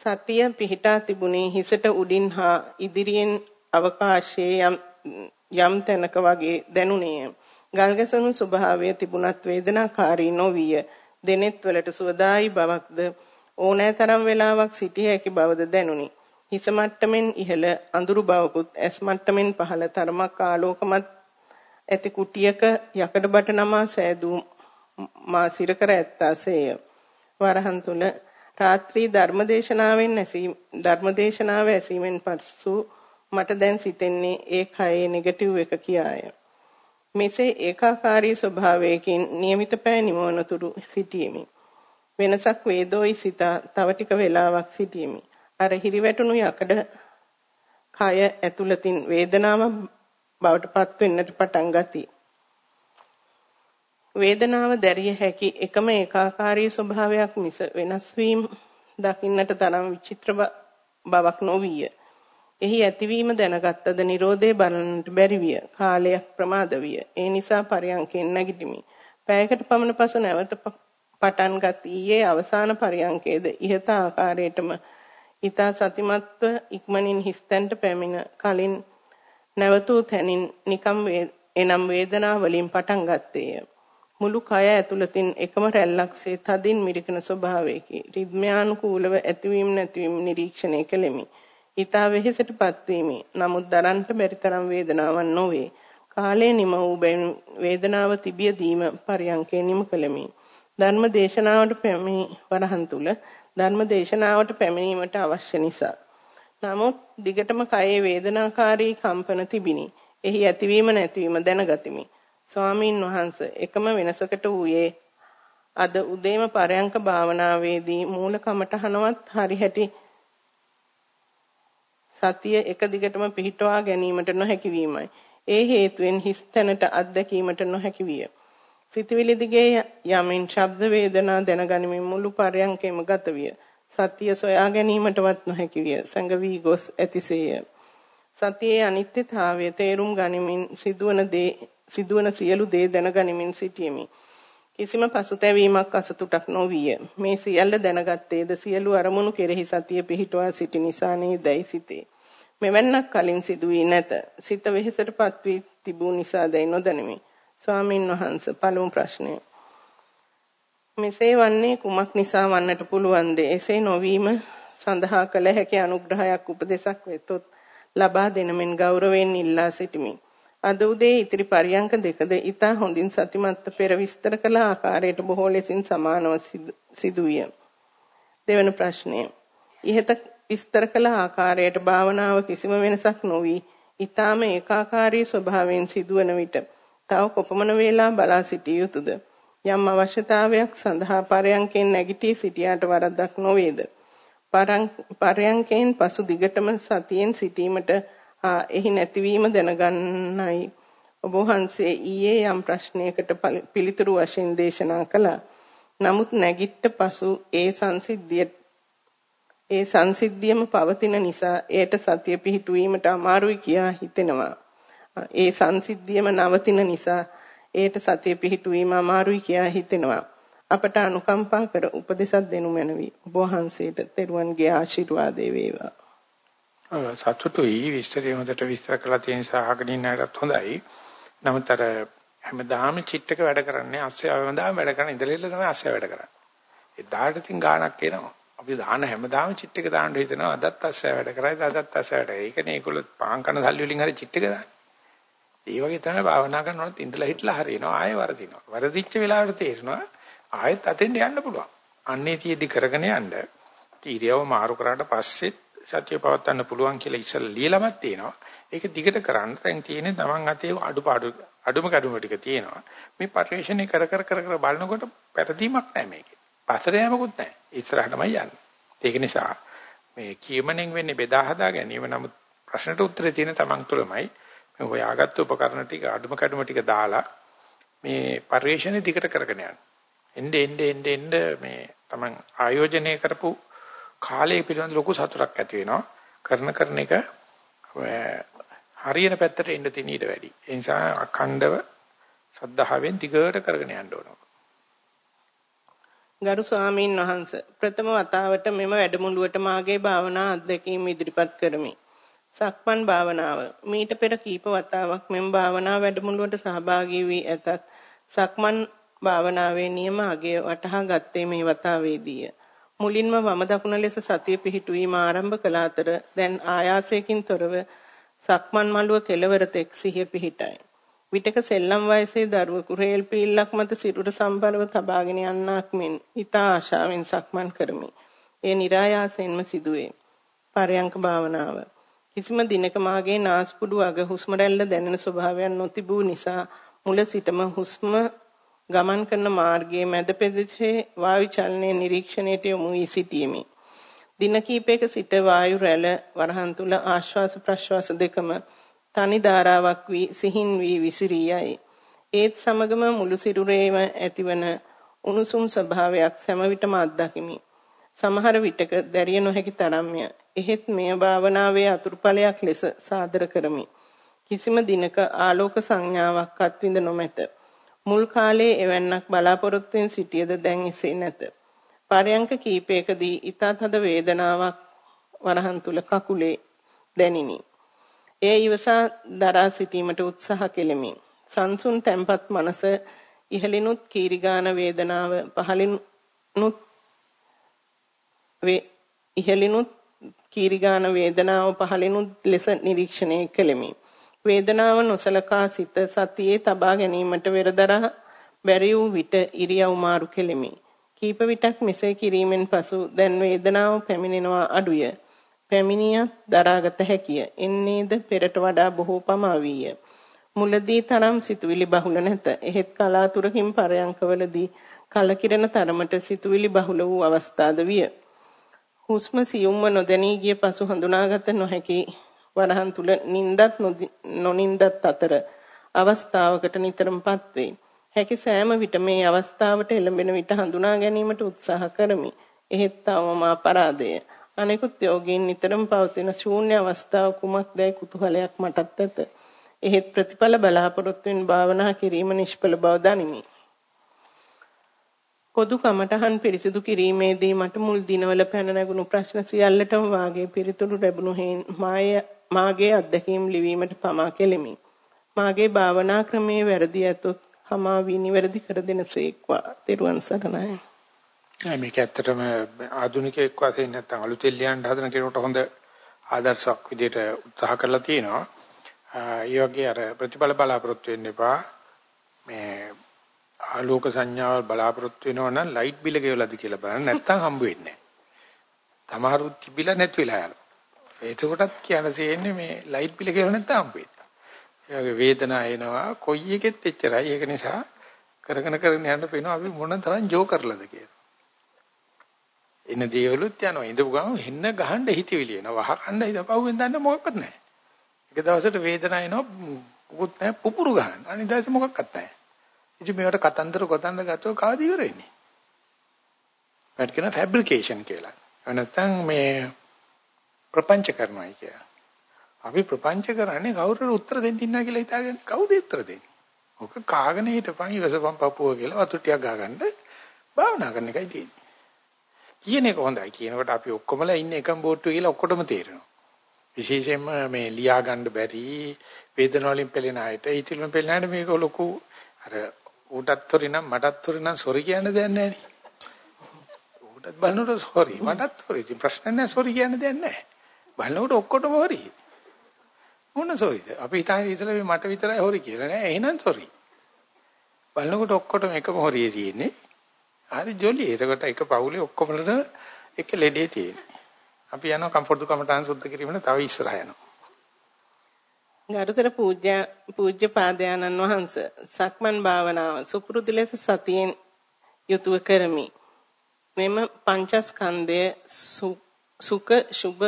සතිය පිහිටා තිබුණේ හිසට උඩින් හා ඉදිරියෙන් අවකාශයේ යම් යම් තැනක වගේ දැනුනේය. ගල්ගසණු ස්වභාවය තිබුණත් වේදනාකාරී නොවිය. දෙනෙත් වලට සුවදායි බවක්ද ඕනෑතරම් වේලාවක් සිටිය හැකි බවද දැනුනි. හිස මට්ටමින් ඉහළ අඳුරු බවකුත් ඇස් මට්ටමින් පහළ තරමක් ආලෝකමත් ඇති කුටියක යකඩ බට නමා සෑදූ මා සිර කර ඇත්තාසේය. වරහන් තුල රාත්‍රී ධර්මදේශනාවෙන් ඇසීම ධර්මදේශනාව ඇසීමෙන් පසු මට දැන් සිතෙන්නේ ඒ කයේ නෙගටිව් එක කියාය. මෙසේ ඒකාකාරී ස්වභාවයකින් નિયમિત පෑ නිමවනතුරු සිටීමේ වෙනසක් වේදෝයි සිත තව ටික වේලාවක් සිටීමේ අර හිරිවැටුණු යකඩ කය ඇතුළතින් වේදනාව බවට පත් වෙන්නට පටන් ගති. වේදනාව දැරිය හැකි එකම ඒකාකාරී ස්වභාවයක් මිස වෙනස් වීම දකින්නට තරම් විචිත්‍ර බවක් නොවිය. එහි ඇතිවීම දැනගත්තද Nirodhe බලන්නට බැරි විය. කාලයක් ප්‍රමාද විය. ඒ නිසා පරියන්කෙන් නැගිටිමි. පැයකට පමණ පසු නැවත පටන්ගත් ඊයේ අවසාන පරියන්කේද ඉහත ආකාරයටම ඊතා සතිමත්ව ඉක්මනින් හිස්තැන්ට පැමිණ කලින් නැවතූ තැනින් නිකම් එනම් වේදනා වලින් පටන් ගත්තේය. මුළු කය ඇතුළතින් එකම රැල්ලක්සේ තදින් මිරිකන ස්වභාවයකි. රිද්මයානුකූලව ඇතිවීම නැතිවීම නිරීක්ෂණය කෙලෙමි. ඊතා වෙහෙසටපත් වීමි. නමුත් දරන්නට බැරි තරම් වේදනාවක් නොවේ. කාලය නිම වූ වේදනාව තිබිය දීම පරියන්කේ නිම කළෙමි. ධර්ම දේශනාවට පැමිණි වරහන් තුල ධර්ම දේශනාවට පැමිණීමට අවශ්‍ය නිසා. නමුත් දිගටම කයේ වේදනාකාරී කම්පන තිබිනි. එහි ඇතිවීම නැතිවීම දැනගතිමි. ස්වාමීන් වහන්සේ එකම වෙනසකට වූයේ අද උදේම පරයන්ක භාවනාවේදී මූල කමටහනවත් හරි හැටි සතිය එක දිගටම පිහිටවා ගැනීමට නොහැකි වීමයි. ඒ හේතුවෙන් හිස් තැනට අත්දැකීමට නොහැකි විය. සිතවිලි දිගේ යමින් ශබ්ද වේදනා දැනගනිමින් මුළු පරයන්කෙම ගත විය. සතිය සොයා ගැනීමටවත් නොහැකි විය. සංගවි ගොස් ඇතිසේය. සතියේ අනිත්‍යතාවය තේරුම් ගනිමින් සිදුවන දේ සිදුවන සියලු දේ දැනගනිමින් සිටීමේ කිසිම පසුතැවීමක් අසතුටක් නොවිය. මේ සියල්ල දැනගත්තේද සියලු අරමුණු කෙරෙහි සතිය පිහිටුවා සිටි නිසා නේදයි සිතේ. මෙවැන්නක් කලින් සිදු වී නැත. සිත වෙහෙසටපත් වී තිබූ නිසා දැයි නොදැනෙමි. ස්වාමින් වහන්සේ පළමු ප්‍රශ්නය. මෙසේ වන්නේ කුමක් නිසා වන්නට පුළුවන්ද? එසේ නොවීම සඳහා කළ හැකි අනුග්‍රහයක් උපදෙසක් වෙතොත් ලබා දෙනමින් ගෞරවයෙන් ඉල්ලා සිටිමි. අද උදේ ඉතිරි පරියංක දෙකද ඊතා හොඳින් සතිමත්ව පෙර විස්තර කළ ආකාරයට බොහෝ ලෙසින් සමානව සිදුවිය. දෙවන ප්‍රශ්නය. ඉහත විස්තර කළ ආකාරයට භාවනාව කිසිම වෙනසක් නොවි ඊ타ම ඒකාකාරී ස්වභාවයෙන් සිදුවන විට තව කොපමණ වේලා බලා සිටිය යුතුද? යම් අවශ්‍යතාවයක් සඳහා පරයන්කෙන් නැගිටී සිටියාට වරදක් නොවේද? පරයන්කෙන් පසු දිගටම සතියෙන් සිටීමට එහි නැතිවීම දැනගන්නයි ඔබ වහන්සේ ඊයේ යම් ප්‍රශ්නයකට පිළිතුරු වශයෙන් දේශනා කළා. නමුත් නැගිට්ට පසු ඒ සංසිද්ධිය ඒ සංසිද්ධියම පවතින නිසා ඒට සතිය පිහිටුවීමට අමාරුයි කියා හිතෙනවා. ඒ සංසිද්ධියම නවතින නිසා ඒට සතිය පිහිටුවීම අමාරුයි කියා හිතෙනවා. අපට අනුකම්පා කර උපදෙසක් දෙනු මැනවි. ඔබ වහන්සේට තෙරුවන්ගේ ආශිර්වාදේ වේවා. සතුටුයි විස්තරය හොඳට විස්තර කළා තියෙන නිසා අහගෙන ඉන්නටත් හොඳයි. නමුත් අර හැමදාම චිට් එක වැඩ කරන්නේ අස්සය හැමදාම වැඩ කරන ඉඳලෙල්ල තමයි අස්සය වැඩ කරන්නේ. ඒ දාට තින් ගාණක් එනවා. අපි දාන හැමදාම චිට් එක දාන්න හිතනවා අදත් අස්සය වැඩ කරයි අදත් අස්සය වැඩ. ඒකනේ ඒගොල්ලෝ පාන් කන සල්ලි වලින් හරි චිට් එක දාන්නේ. ඒ වගේ තමයි භාවනා කරනකොට ඉඳලා හිටලා හරියනවා ආයෙ වරදිනවා. වරදිච්ච වෙලාවට තේරෙනවා ආයෙත් අතෙන් යන්න පුළුවන්. අන්නේ තියේදි කරගෙන යන්න. ඉරියව මාරු කරාට පස්සෙත් සතිය පවත්වන්න පුළුවන් කියලා ඉස්සෙල්ලා ලියලමත් තියෙනවා. ඒක දිගට කරන්න දැන් තියෙන්නේ Taman අතේ අඩුපාඩු අඩුම කැඩුම ටික තියෙනවා. මේ පරිශ්‍රණය කර කර කර කර බලනකොට පැරදීමක් නැහැ මේකේ. පතර යෑමකුත් නැහැ. ඉස්සරහටමයි යන්නේ. ඒක නිසා මේ කියමනෙන් වෙන්නේ බෙදා හදා ගැනීම නමුත් ප්‍රශ්නට උත්තරේ තියෙන Taman තුළමයි. මේ හොයාගත්ත උපකරණ ටික අඩුම කැඩුම ටික දාලා මේ පරිශ්‍රණය දිගට කරගෙන යන්න. එnde ende ende ende මේ Taman ආයෝජනය කරපු කාලය පිළිබඳ ලොකු සතුටක් ඇති වෙනවා. කරන කරන එක හරියන පැත්තට එන්න තියෙන ඊට වැඩි. ඒ නිසා අඛණ්ඩව සද්ධාවෙන් දිගට කරගෙන යන්න ඕන. ගරු ස්වාමීන් වහන්ස ප්‍රථම වතාවට මෙම වැඩමුළුවට මාගේ භාවනා අත්දැකීම් ඉදිරිපත් කරමි. සක්මන් භාවනාව මීට පෙර කීප වතාවක් මෙම භාවනා වැඩමුළුවට සහභාගී වී ඇතත් සක්මන් භාවනාවේ නියම අගය වටහා ගත්තේ මේ වතාවේදීය. මුලින්ම වම දකුණ ලෙස සතිය පිහිටුවීම ආරම්භ කළ අතර දැන් ආයාසයෙන් තොරව සක්මන් මළුව කෙලවර තෙක් සිහිය පිහිටයි. විටක සෙල්ලම් වයසේ දරුවෙකු රේල් පීල්ලක් මත සිරුර සම්බරව තබාගෙන යන්නක් මෙන් ඊතා ආශාවෙන් සක්මන් කරමි. ඒ નિરાයාසයෙන්ම සිදුවේ. පරයන්ක භාවනාව. කිසිම දිනක මාගේ නාස්පුඩු අග හුස්ම රැල්ල දැනෙන ස්වභාවයක් නොතිබූ නිසා මුල සිටම හුස්ම ගමන් කරන මාර්ගයේ මැද පෙදෙසේ වායු චලනයේ නිරීක්ෂණයට යොමු වී සිටීමේ දින කීපයක සිට වායු රැළ වරහන් තුල ආශ්වාස ප්‍රශ්වාස දෙකම තනි ධාරාවක් වී සිහින් වී විසිරී යයි. ඒත් සමගම මුළු සිරුරේම ඇතිවන උණුසුම් ස්වභාවයක් සෑම විටම අත්දකිමි. සමහර විටක දැරිය නොහැකි තරම්ය. එහෙත් මෙය භාවනාවේ අතුරුඵලයක් ලෙස සාදර කරමි. කිසිම දිනක ආලෝක සංඥාවක් අත්විඳ නොමැත. මුල් කාලයේ එවන්නක් බලාපොරොත්තුෙන් සිටියද දැන් එසේ නැත. පරයන්ක කීපයකදී ඊතත් හද වේදනාවක් වරහන් තුල කකුලේ දැනිනි. එය ඉවසා දරා සිටීමට උත්සාහ කෙලිමි. සංසුන් තැම්පත් මනස ඉහළිනුත් කීරිගාන වේදනාව පහළිනුත් වේ ඉහළිනුත් කීරිගාන වේදනාව පහළිනුත් ලෙස නිරීක්ෂණය කෙලිමි. වේදනාව නොසලකා සිත සතියේ තබා ගැනීමට වෙරදරා බැරි වූ විට ඉරියව් මාරු කෙලිමි. කීප විටක් මෙසේ කිරීමෙන් පසු දැන් වේදනාව පැමිණෙනවා අඩුය. පැමිණියත් දරාගත හැකිය. එන්නේද පෙරට වඩා බොහෝ පමා වීය. මුලදී තරම් සිතුවිලි බහුල නැත. එහෙත් කලාතුරකින් පරයන්කවලදී කලකිරෙන තරමට සිතුවිලි බහුල වූ අවස්ථාද විය. හුස්ම සියුම්ව නොදැනී ගිය පසු හඳුනාගත නොහැකි වරහන් තුල නින්දත් නොනින්දත් අතර අවස්ථාවකට නිතරමපත් වේ. හැකි සෑම විට මේ අවස්ථාවට එළඹෙන විට හඳුනා ගැනීමට උත්සාහ කරමි. එහෙත් තවම අපරාධය. අනෙකුත් යෝගීන් නිතරම පවතින ශූන්‍ය අවස්ථාව කුමක්දයි කුතුහලයක් මටත් ඇත. එහෙත් ප්‍රතිඵල බලාපොරොත්තුෙන් භාවනා කිරීම නිෂ්ඵල බව දනිමි. පොදු කමටහන් පිරිසිදු කිරීමේදී මට මුල් දිනවල පැන නැගුණු ප්‍රශ්න සියල්ලටම වාගේ පිළිතුරු ලැබුණු හේන් මාගේ අත්දැකීම් ලිවීමට පමා කෙලිමි. මාගේ භාවනා ක්‍රමයේ වැරදි ඇතොත් හමා වී නිවැරදි කර දෙනසේක්වා. ත්වන් සරණයි. මේක ඇත්තටම ආධුනිකයෙක් වශයෙන් නැත්නම් අලුතෙන් ලියන්න හදන කෙනෙකුට හොඳ ආදර්ශයක් විදිහට උත්සාහ කරලා තියෙනවා. ඒ වගේ අර ප්‍රතිඵල බලාපොරොත්තු වෙන්න එපා. මේ ආලෝක සංඥාවල් බලාපොරොත්තු වෙනවා නම් ලයිට් බිල ගෙවලාද කියලා බලන්න නැත්නම් හම්බ වෙන්නේ නැහැ. තමාරු තිබිලා නැති වෙලා යනවා. එතකොටත් කියන්න තියෙන්නේ මේ ලයිට් බිල ගෙවල නැත්නම් හම්බ වෙන්නේ. ඒ වගේ වේදනාව එනවා කොයි එකෙත් එච්චරයි. ඒක නිසා කරගෙන කරගෙන යන්න පේනවා අපි මොන තරම් ජෝ කරලාද කියලා. එන දේවලුත් යනවා. ඉඳපු ගමන් හෙන්න ගහන්න හිතවිලි එනවා. වහ කන්න හිත පහුවෙන් දන්න මොකක්වත් නැහැ. එක දවසට වේදනාව එනවා මොකුත් නැහැ පුපුරු ගන්න. අනිත් දවසේ මොකක්වත් නැහැ. ඉතින් මේවට කතන්දර ගොතන්න ගත්තොත් කවද ඉවර වෙන්නේ? ඒකට කියන ෆැබ්‍රිකේෂන් කියලා. නැත්නම් මේ ප්‍රපංච කරනවා කියලා. අපි ප්‍රපංච කරන්නේ කවුරුර උත්තර දෙන්න ඉන්නවා කියලා හිතාගෙන කවුද උත්තර දෙන්නේ? ඔක කාගෙන හිටපන් ඉවසපන් පපුව කියලා වතු ටිකක් ගාගන්න භාවනා කරන එකයි තියෙන්නේ. කියන එක හොඳයි. කියනකොට අපි ඔක්කොමලා ඉන්නේ එකම බෝට්ටුවේ කියලා ඔක්කොටම තේරෙනවා. විශේෂයෙන්ම මේ ලියා ගන්න බැරි වේදනාවලින් පෙළෙන අයට, ඊතිලෙන් පෙළෙන අයට මේක ලොකු අර ඌටත් තොරි නම් මටත් තොරි නම් සොරි කියන්න දෙයක් නැහැ නේ. ඌටත් බලනකොට සොරි මටත් සොරි. ඉතින් ප්‍රශ්න නැහැ සොරි කියන්න දෙයක් නැහැ. බලනකොට ඔක්කොටම හොරි. මොන සොරිද? අපි හිතන්නේ ඉතල මට විතරයි හොරි කියලා නෑ. එහෙනම් සොරි. බලනකොට ඔක්කොටම එකම හොරියේ තියෙන්නේ. හරි ජොලි. එතකොට එක පවුලේ ඔක්කොමලට එක ලෙඩේ තියෙන්නේ. අපි යනවා කම්ෆර්ට් දුකමටහන් සුද්ධ කිරීමන තව ඉස්සරහ යනවා. ගරුතර පූජ්‍ය පූජ්‍ය පාදයන්න් වහන්ස සක්මන් භාවනාව සුපුරුදු ලෙස සතියෙන් යුතුව කරමි. මෙම පංචස්කන්ධය සුඛ සුභ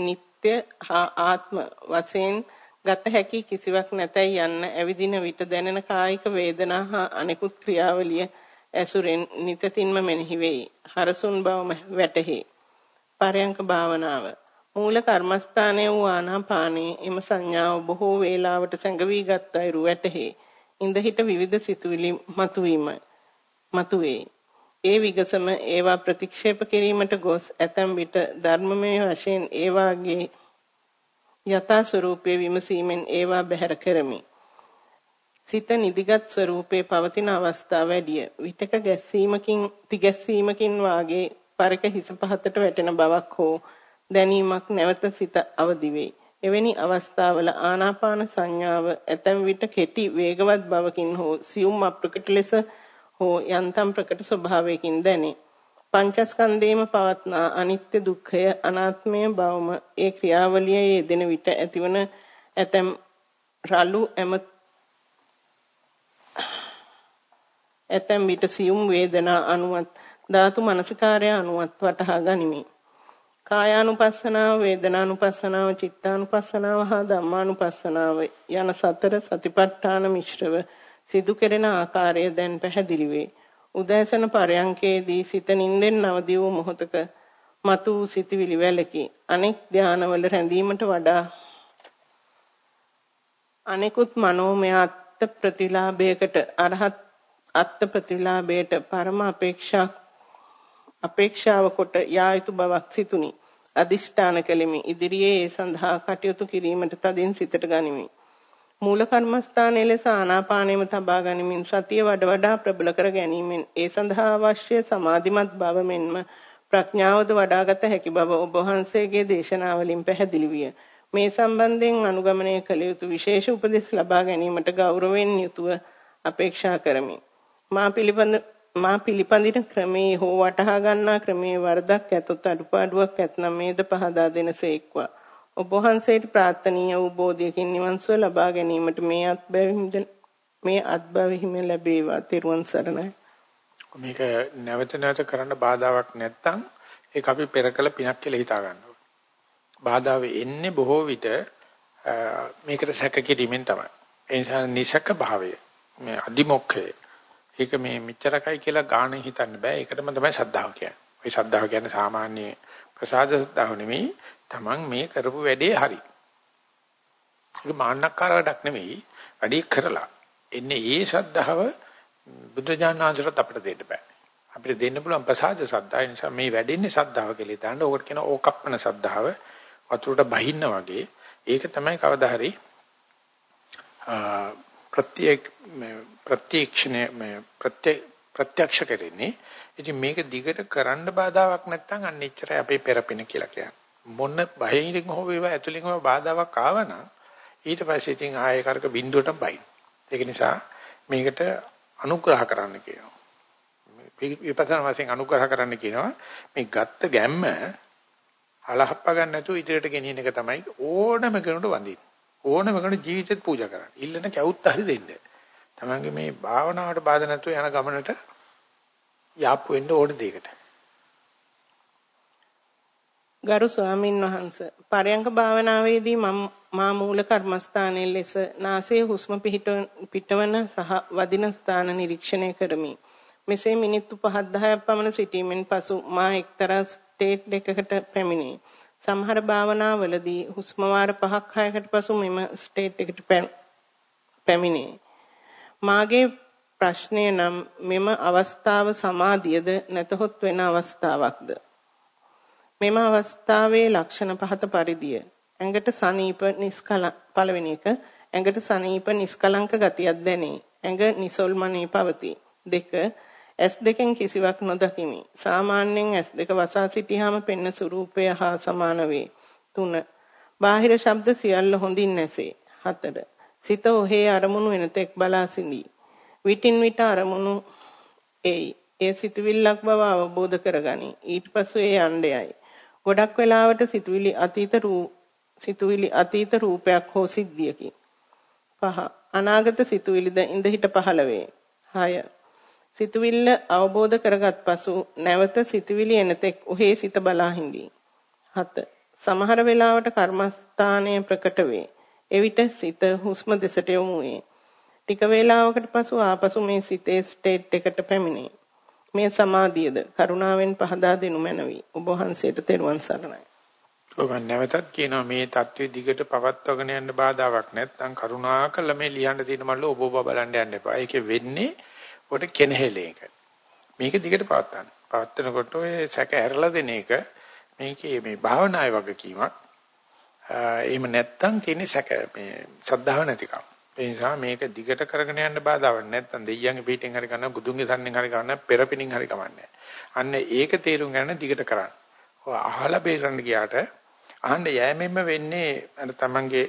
නিত্য හා ආත්ම වශයෙන් ගත හැකි කිසිවක් නැතයි යන්න ඇවිදින විට දැනෙන කායික වේදනා හා අනෙකුත් ක්‍රියාවලිය ඇසුරෙන් නිතින්ම මෙනෙහි වෙයි. හරසුන් බව වැටහි. පරයන්ක භාවනාව මූල කර්මස්ථානයේ වූ ආනාපානයේ එම සංඥාව බොහෝ වේලාවට සැඟවීගත් අයුරු වැටහි. ඉඳහිට විවිධ සිතුවිලි මතුවීම මතුවේ. ඒ විගසම ඒවා ප්‍රතික්ෂේප කිරීමට ගොස් ඇතැම් විට ධර්මමය වශයෙන් ඒවාගේ යථා ස්වરૂපයේ විමසීමෙන් ඒවා බැහැර කරමි. සිත නිදිගත් ස්වરૂපයේ පවතින අවස්ථා වැඩිය. විතක ගැස්සීමකින් තිගැස්සීමකින් වාගේ පරක හිස පහතට වැටෙන බවක් හෝ දැනීමක් නැවත සිත අවදි වේ. එවැනි අවස්ථාවල ආනාපාන සංඥාව ඇතැම් විට කෙටි වේගවත් බවකින් හෝ සියුම් අප්‍රකට ලෙස හෝ යන්තම් ප්‍රකට ස්වභාවයකින් දැනේ. පංචස්කන්ධේම පවත්නා අනිත්‍ය දුක්ඛය අනාත්මය බවම ඒ ක්‍රියාවලියේ යෙදෙන විට ඇතිවන ඇතැම් රළු එම ඇතැම් විට සියුම් වේදනා අනුවත් ධාතු මනසිකාර්ය අනුවත් වටහා ගනිමි. කායානුපස්සනාව, වේදනානුපස්සනාව, චිත්තානුපස්සනාව හා ධම්මානුපස්සනාව යන සතර සතිපට්ඨාන මිශ්‍රව සිදු කෙරෙන ආකාරය දැන් පැහැදිලි වේ. උදෑසන පරයන්කේදී සිත නින්දෙන් නවදී වූ මොහොතක මතු වූ සිතවිලි වැලකි. අනෙක් ධානවල රැඳීමට වඩා අනෙකුත් මනෝමය අත්ත් ප්‍රතිලාභයකට අරහත් අත්ත් ප්‍රතිලාභයට පරම අපේක්ෂා අපේක්ෂාව කොට යා යුතු බවක් සිතුනි. අදිෂ්ඨාන කළෙමි. ඉදිරියේ ඒ සඳහා කටයුතු කිරීමට තදින් සිතට ගනිමි. මූල කර්මස්ථානයේ ලෙස ආනාපානෙම තබා ගනිමින් සතිය වඩ වඩා ප්‍රබල කර ගැනීමෙන් ඒ සඳහා අවශ්‍ය සමාධිමත් බව මෙන්ම ප්‍රඥාවද වඩාගත හැකි බව ඔබ වහන්සේගේ දේශනාවලින් පැහැදිලි විය. මේ සම්බන්ධයෙන් අනුගමනය කළ යුතු විශේෂ උපදෙස් ලබා ගැනීමට ගෞරවයෙන් යුතුව අපේක්ෂා කරමි. මා පිළිබඳ මා පිළිපදින ක්‍රමේ හෝ වටහා ගන්නා ක්‍රමේ වරදක් ඇතොත් අඩුපාඩුවක් ඇතනම් මේද පහදා දෙනසේක්වා. ඔබ වහන්සේට ප්‍රාර්ථනීය වූ බෝධියකින් නිවන් සුව ලබා ගැනීමට මේ අත්බැවිහිද මේ අත්බැවිහිම ලැබේවා. තෙරුවන් සරණයි. මේක නැවත නැවත කරන්න බාධාවක් නැත්තම් ඒක අපි පෙර කළ පිනක් කියලා හිතා ගන්නවා. බාධාව එන්නේ බොහෝ විට මේකට සැක කිරීමෙන් තමයි. ඒ නිසා නිසක භාවය මේ අදිමොක්ඛය. ඒක මේ මෙච්චරකයි කියලා ගාණ හිතන්න බෑ. ඒකටම තමයි ශ්‍රද්ධාව කියන්නේ. ওই ශ්‍රද්ධාව කියන්නේ සාමාන්‍ය ප්‍රසාද ශ්‍රද්ධාව නෙමෙයි. Taman මේ කරපු වැඩේ හරි. ඒක මාන්නක්කාර වැඩක් නෙමෙයි. වැඩි කරලා එන්නේ ඒ ශ්‍රද්ධාව බුද්ධජානනාංශයට අපිට දෙන්න බෑ. අපිට දෙන්න පුළුවන් ප්‍රසාද ශ්‍රද්ධාව නිසා මේ වැඩෙන්නේ ශ්‍රද්ධාව කියලා හිතන්න. ඕකට කියන ඕකප්පන ශ්‍රද්ධාව වතුරට බහින්න වගේ. ඒක තමයි කවදා හරි ප්‍රත්‍යක් ප්‍රත්‍යක්ෂණය ප්‍රත්‍ය ප්‍රත්‍යක්ෂ කරන්නේ. ඉතින් මේක දිගට කරන්න බාධාවක් නැත්නම් අන්න එච්චරයි අපේ පෙරපින කියලා කියන්නේ. මොන බහිරින් හෝ වේවා ඇතුලින් හෝ බාධාවක් ආවනම් ඊට පස්සේ ඉතින් ආයෙ කරක බිඳුවටම බයින්. ඒක නිසා මේකට අනුග්‍රහ කරන්න කියනවා. විපස්සනා වශයෙන් අනුග්‍රහ කරන්න කියනවා. මේ ගත්ත ගැම්ම අලහප්ප ගන්න නැතුව ඉදිරියට ගෙනියන එක තමයි ඕනම කෙනෙකුට වඳින්නේ. ඕනම කෙනෙකුට ජීවිතේත් පූජා කරන්න. ඉල්ලන කැවුත් හරි දෙන්න. තමන්ගේ මේ භාවනාවට බාධා නැතුව යන ගමනට යාප්පු වෙන්න ඕන දෙයකට. ගරු ස්වාමින් වහන්සේ පරයන්ක භාවනාවේදී මම මා මූල කර්මස්ථානයේ ලෙස නාසයේ හුස්ම පිටවන සහ වදින ස්ථාන නිරීක්ෂණය කරමි. මෙසේ මිනිත්තු 5-10ක් පමණ සිටීමෙන් පසු මා එක්තරා ස්ටේට් එකකට පැමිණේ. සමහර භාවනාවලදී හුස්ම වාර 5ක් 6කට පසු මෙම ස්ටේට් එකට පැමිණේ. මාගේ ප්‍රශ්නය නම් මෙම අවස්ථාව සමාධියද නැතහොත් වෙන අවස්ථාවක්ද? මෙම අවස්ථාවේ ලක්ෂණ පහත පරිදිය. ඇඟට සනීප නිස්කල පළවෙනි එක ඇඟට සනීප නිස්කලංක ගතියක් දැනේ. ඇඟ නිසල්මනේ පවතී. දෙක ඇස් දෙකෙන් කිසිවක් නොදකිමි. සාමාන්‍යයෙන් ඇස් දෙක වසා සිටියාම පෙන්න ස්වરૂපය හා සමාන වේ. 3. බාහිර ශබ්ද සියල්ල හොඳින් නැසේ. 4. සිත ඔහේ අරමුණු වෙනතෙක් බලා සිඳී. විටින් විට අරමුණු එයි. ඒ සිතවිල්ලක් බව අවබෝධ කරගනි. ඊට පසු ඒ යණ්ඩයයි. ගොඩක් වෙලාවට සිතුවිලි අතීත රූ සිතුවිලි අතීත රූපයක් හෝ සිද්ධියකි. 5. අනාගත සිතුවිලිද ඉඳ හිට පහළ වේ. 6. සිතුවිල්ල අවබෝධ කරගත් පසු නැවත සිතුවිලි එනතෙක් ඔහේ සිත බලා හිඳී. 7. සමහර වෙලාවට කර්මස්ථානය ප්‍රකට වේ. එවිට සිත හුස්ම දෙසට යොමු වේ. ටික වේලාවකට පසු ආපසු මේ සිතේ ස්ටේට් එකට පැමිණේ. මේ සමාධියද කරුණාවෙන් පහදා දෙනු මැනවි. ඔබ වහන්සේට තෙරුවන් සරණයි. ඔබ නැවතත් කියනවා මේ தત્ත්වයේ දිගට පවත්වාගෙන යන්න බාධාවක් නැත්නම් කරුණාකර මේ ලියන්න තියෙන මල්ල ඔබ ඔබ බලන්න යන්න එපා. ඒකේ වෙන්නේ ඔට කෙනහෙලේක. මේක දිගට පවත්වන්න. පවත්වනකොට ඔය සැක ඇරලා දෙන එක මේකේ මේ භාවනායේ වගකීමක්. එහෙම නැත්තම් තියෙන්නේ සැක මේ සද්ධාව නැතිකම. ඒ නිසා මේක දිගට කරගෙන යන්න බාධාවක් නැත්තම් දෙයියන්ගේ පිටින් හරි ගන්න බුදුන්ගේ සන්නෙන් හරි ගන්න පෙරපිනින් හරි කමන්නේ. අන්න ඒක තේරුම් ගන්න දිගට කරන්න. ඔය අහලා බේරන්න ගියාට අහන්න යෑමෙන්ම වෙන්නේ අර තමන්ගේ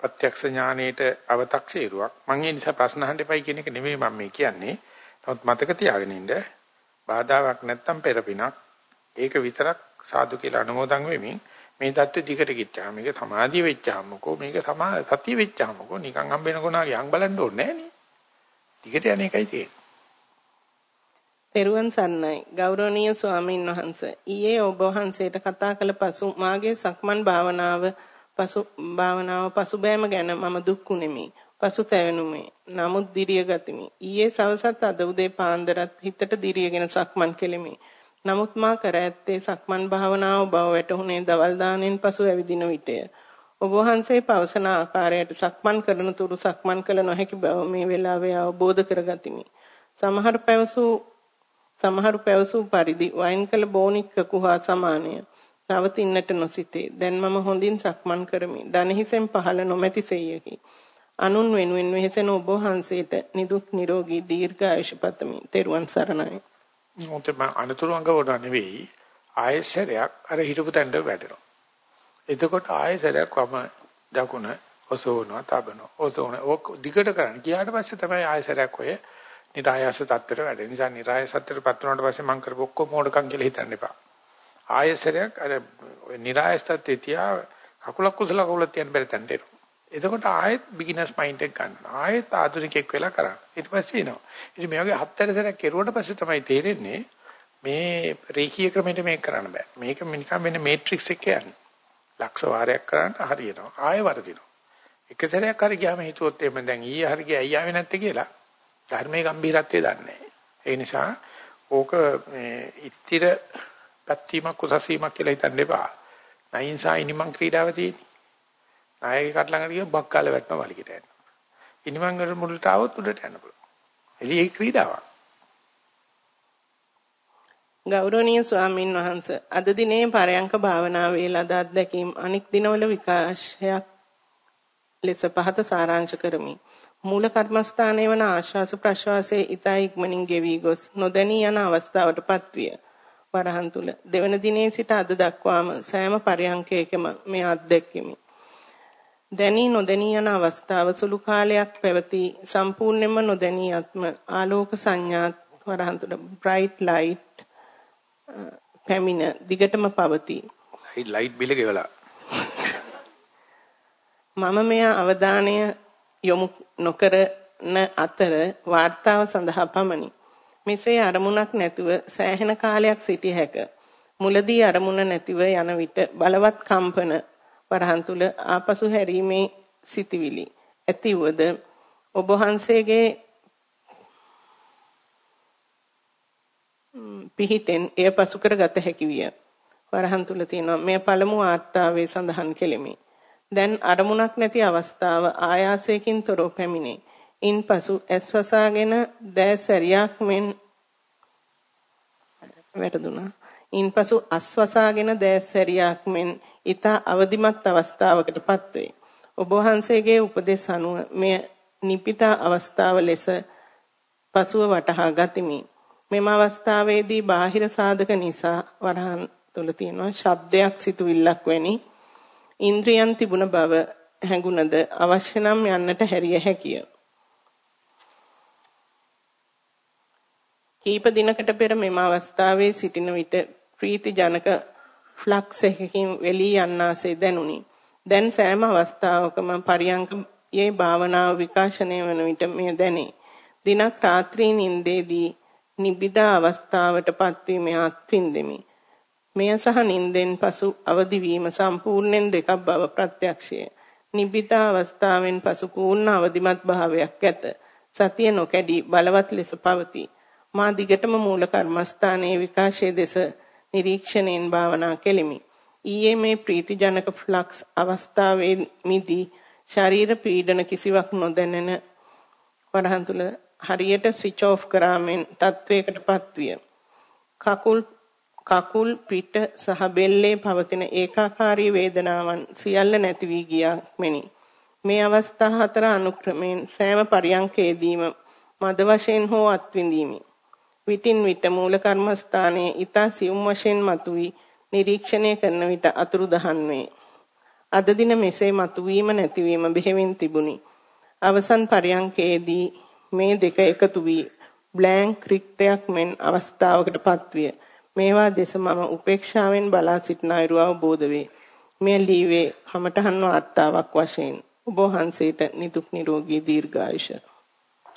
ප්‍රත්‍යක්ෂ ඥානයේට අව탁සීරුවක්. මම ඒ නිසා ප්‍රශ්න අහන්න එපයි කියන එක නෙමෙයි මම මේ කියන්නේ. නමුත් මතක තියාගෙන ඉන්න බාධාවක් නැත්තම් පෙරපිනක් ඒක විතරක් සාදු කියලා අනුමෝදන් වෙමින් මේ தත්ත්වෙ දිගට ගිච්චාම මේක සමාධිය වෙච්චාමකෝ මේක සමා සතිය වෙච්චාමකෝ නිකන් හම්බෙන කොනාගේ යන් බලන්න ඕනේ නෑනේ. දිගට යන එකයි තියෙන්නේ. තෙරුවන් සරණයි. ගෞරවනීය ස්වාමීන් වහන්ස ඊයේ ඔබ වහන්සේට කතා කළ පසු මාගේ සක්මන් භාවනාව පසු භාවනාව පසුබෑම ගැන මම දුක් වුනිමි පසුතැවෙනුමි නමුත් දිරිය ගතිමි. ඊයේ සවසත් අද උදේ පාන්දරත් හිතට දිරියගෙන සක්මන් කෙලිමි. නමුත් මා කර ඇත්තේ සක්මන් භාවනාව බව වැටහුනේ දවල් දාණයෙන් පසු ඇවිදින විටය. ඔබ වහන්සේ පවසන ආකාරයට සක්මන් කරන තුරු සක්මන් කළ නොහැකි බව මේ වෙලාවේ අවබෝධ කරගතිමි. සමහර පැවසූ සමහරු පැවසූ පරිදි වයින් කළ බෝනික්කකු හා සමානය. නවතින්නට නොසිතේ. දැන් මම හොඳින් සක්මන් කරමි. දනහිසෙන් පහළ නොමැති සෙය්‍යකි. අනුන් වෙනුවෙන් වෙහෙසෙන ඔබ වහන්සේට නිදුක් නිරෝගී දීර්ඝායුෂ පතමි. තෙරුවන් සරණයි. මොකද මම අනතුරු අඟවඩ නෙවෙයි ආයෙසරයක් අර හිටපු තැනට වැටෙනවා. එතකොට ආයෙසරයක් වම දකුණ ඔසවනවා තබනවා ඔසවන ඔක් දිගට කරන්න. ගියාට පස්සේ තමයි ආයෙසරයක් ඔය නිරායස තත්ත්වයට වැඩෙන. නිසා නිරායස තත්ත්වයට පත් වුණාට පස්සේ මම කරපු ඔක්කොම මොඩකම් කියලා හිතන්න එපා. ආයෙසරයක් අර ඔය නිරායස තත්ත්වයේ තියා කකුලක් කුසල කකුලක් තියන්න බැරි තැනට එනවා. එතකොට ආයෙත් බිග්ිනර්ස් මයින්ඩ් එක ගන්න. ආයෙත් ආධුනිකෙක් වෙලා කරා. ඊට පස්සේ එනවා. ඉතින් මේ වගේ හත්තර සැරයක් කෙරුවට පස්සේ තමයි තේරෙන්නේ මේ රේඛීය ක්‍රමයට මේක කරන්න බෑ. මේක නිකන් වෙන මේට්‍රික්ස් එක යන්නේ. ලක්ෂ වාරයක් කරාට හරියනවා. ආයෙ වරදිනවා. එක සැරයක් හරි ගියාම හිතුවොත් එimhe දැන් ඊයේ හරි ගියා අයියා වෙ නැත්තේ කියලා ධර්මයේ ගැඹිරත්වය දන්නේ නැහැ. ඒ නිසා ඕක මේ ඉතිර පැත්තීමක් උසස් වීමක් කියලා හිතන්න එපා. නයින්සා ඉනිමන් ක්‍රීඩාව තියෙන්නේ. නායකයෙක් කට ළඟට ගිය බක්කාල වැටෙනවා වලිකට යනවා. ඉනිමන් වල මුලට આવොත් උඩට යන්න පුළුවන්. එළියේ ක්‍රීඩාවක්. ගෞරවනීය ස්වාමින් වහන්සේ අද දිනේ පරයන්ක භාවනාවේ ලද අත්දැකීම් අනික් දිනවල විකාශයක් ලෙස පහත සාරාංශ කරමි. මූල කර්මස්ථානයේ වන ආශ්වාස ප්‍රශ්වාසයේ ඊතා ඉක්මනින් ගෙවි ගොස් නොදැනී යන අවස්ථාවටපත් විය. වරහන් තුල දෙවන දිනේ සිට අද දක්වාම සෑම පරයන්කයකම මේ අත්දැකීමි. දැනි නොදැනී යන අවස්ථාව සුළු කාලයක් පැවති සම්පූර්ණයෙන්ම නොදැනී යත්ම ආලෝක සංඥාත් වරහන්තුට bright light පැමිණ දිගටම පවති. light බිල ගෙවලා මම මෙය අවධානය යොමු නොකරන අතර වார்த்தාව සඳහා පමණි. මෙසේ අරමුණක් නැතුව සෑහෙන කාලයක් සිටි හැක. මුලදී අරමුණ නැතිව යන විට බලවත් කම්පන වරහන් තුල ආපසු හැරීමේ සිටිවිලි ඇතිවද ඔබ වහන්සේගේ පිහිටෙන් එය පසු කර ගත හැකි විය. වරහන් තුල තියෙනවා මේ පළමු ආත්තාවේ සඳහන් කෙලිමි. දැන් අරමුණක් නැති අවස්ථාව ආයාසයෙන් තොරව පැමිණේ. ඉන්පසු ඇස් වසාගෙන දැස් සැරියක් මෙන් වැටදුනා. ඉන්පසු අස් වසාගෙන දැස් සැරියක් මෙන් ඊට අවදිමත් අවස්ථාවකටපත් වේ. ඔබ වහන්සේගේ උපදෙස් අනුව මෙය නිපිතා අවස්ථාව ලෙස පසුව වටහා ගතිමි. මෙම අවස්ථාවේදී බාහිර සාධක නිසා වරහන් තුල තියෙනවා ශබ්දයක් සිතුවිල්ලක් වැනි ඉන්ද්‍රියන් තිබුණ බව හැඟුණද අවශ්‍ය නම් යන්නට හැරිය හැකිය. කීප දිනකට පෙර මෙම අවස්ථාවේ සිටින විට ප්‍රීති ජනක ෆ්ලක්ස් එකකින් වෙලී යන්නාසේ දැනුනි. දැන් සෑම අවස්ථාවකම පරියංකයේ භාවනාව විකාශනය වන විට මෙය දැනේ. දිනක් රාත්‍රී නින්දේදී නිබිදා අවස්ථාවටපත් වීම අත්විඳෙමි. මෙය සහ නින්දෙන් පසු අවදි වීම සම්පූර්ණයෙන් දෙකක් බව ප්‍රත්‍යක්ෂය. නිබ්බිදා අවස්ථාවෙන් පසු පූර්ණ අවදිමත් භාවයක් ඇත. සතිය නොකැඩී බලවත් ලෙස පවතී. මා දිගටම මූල කර්මස්ථානයේ විකාශයේ දෙස නිරීක්ෂණයෙන් භාවනා කෙලිමි. ඊයේ මේ ප්‍රීතිජනක ෆ්ලක්ස් අවස්ථාවේ මිදී ශරීර පීඩන කිසිවක් නොදැනෙන වරහන් තුල හරියට ස්විච් ඔෆ් කරාමෙන් තත්වයකටපත් විය. කකුල් කකුල් පිට සහ බෙල්ලේ පවතින ඒකාකාරී වේදනාවන් සියල්ල නැති වී ගියා මෙනි. මේ අවස්ථා හතර අනුක්‍රමයෙන් සෑම පරියන්කේදීම මද වශයෙන් හෝ අත්විඳීමි. විටින් විට මූල කර්මස්ථානයේ ඊතා සියුම් වශයෙන් මතුවී නිරීක්ෂණය කරන විට අතුරුදහන් වේ. අද දින මෙසේ මතුවීම නැතිවීම බෙහෙවින් තිබුණි. අවසන් පරියන්කේදී මේ දෙක එකතු වී බ්ලැන්ක් රික්තයක් මෙන් අවස්ථාවකටපත් විය. මේවා දෙස මම උපේක්ෂාවෙන් බලා සිටන අයුරු අවබෝධ වේ. මේ ලීවේ කමඨහන් වාර්තාවක් වශයෙන් ඔබ වහන්සේට නිදුක් නිරෝගී දීර්ඝායුෂ.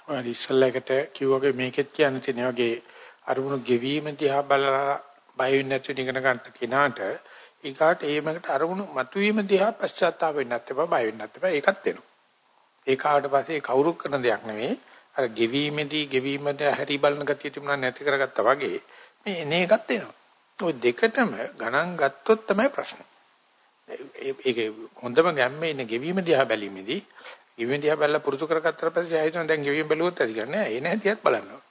ඔය ඉස්සල්ලකට කිව්වගේ මේකෙත් කියන්න තියෙන වගේ අරමුණු ගෙවීම දිහා බලලා බය වෙන්නේ නැතුව ඉගෙන ගන්න කෙනාට ඊකාට ඒමකට අරමුණු මතුවීම දිහා පශ්චාත්තාප වෙන්නත් එපා බය වෙන්නත් එපා ඒකත් වෙනවා. ඒකාට පස්සේ කවුරු කරන දෙයක් නෙවෙයි අර ගෙවීමේදී ගෙවීමද හැරි බලන ගතිය තිබුණා නැති කරගත්තා වගේ මේ එන එකත් එනවා. ওই දෙකටම ගණන් ගත්තොත් තමයි ප්‍රශ්නේ. ඒක හොඳම ගැම්මේ ඉන්නේ ගෙවීම දිහා බැලීමේදී ගෙවීම දිහා බලලා පුරුදු කරගත්තට පස්සේ ආයෙත් දැන් ගෙවීම බැලුවොත් ඇති ගන්න. ඒ නැතිවත් බලනවා.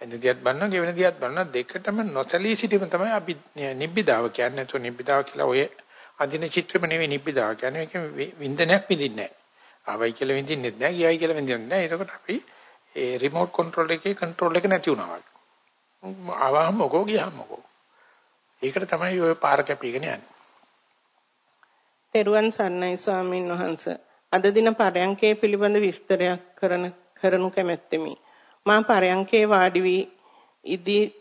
එන්නේ දිහාත් බලනවා ගෙවෙන දිහාත් බලනවා දෙකටම නොසලී සිටීම තමයි අපි නිබ්බිදාව කියන්නේ. ඒතෝ නිබ්බිදාව කියලා ඔය අදින චිත්‍රෙම නෙවෙයි නිබ්බිදාව කියන්නේ. මේක වින්දනයක් විඳින්නේ නැහැ. ආවයි කියලා විඳින්නෙත් නැහැ, ගියයි කියලා විඳින්නෙත් නැහැ. ඒකට අපි ඒ රිමෝට් කන්ට්‍රෝල් එකේ කන්ට්‍රෝල් එක නැති වුණා වගේ. ආවම මොකෝ ගියාම මොකෝ. ඒකට තමයි ඔය පාර කැපීගෙන යන්නේ. තෙරුවන් සරණයි ස්වාමීන් වහන්ස. අද දින පරයන්කේ පිළිබඳ විස්තරයක් කරන කරනු කැමැත්තෙමි. මා පරයන්කේ වාඩි වී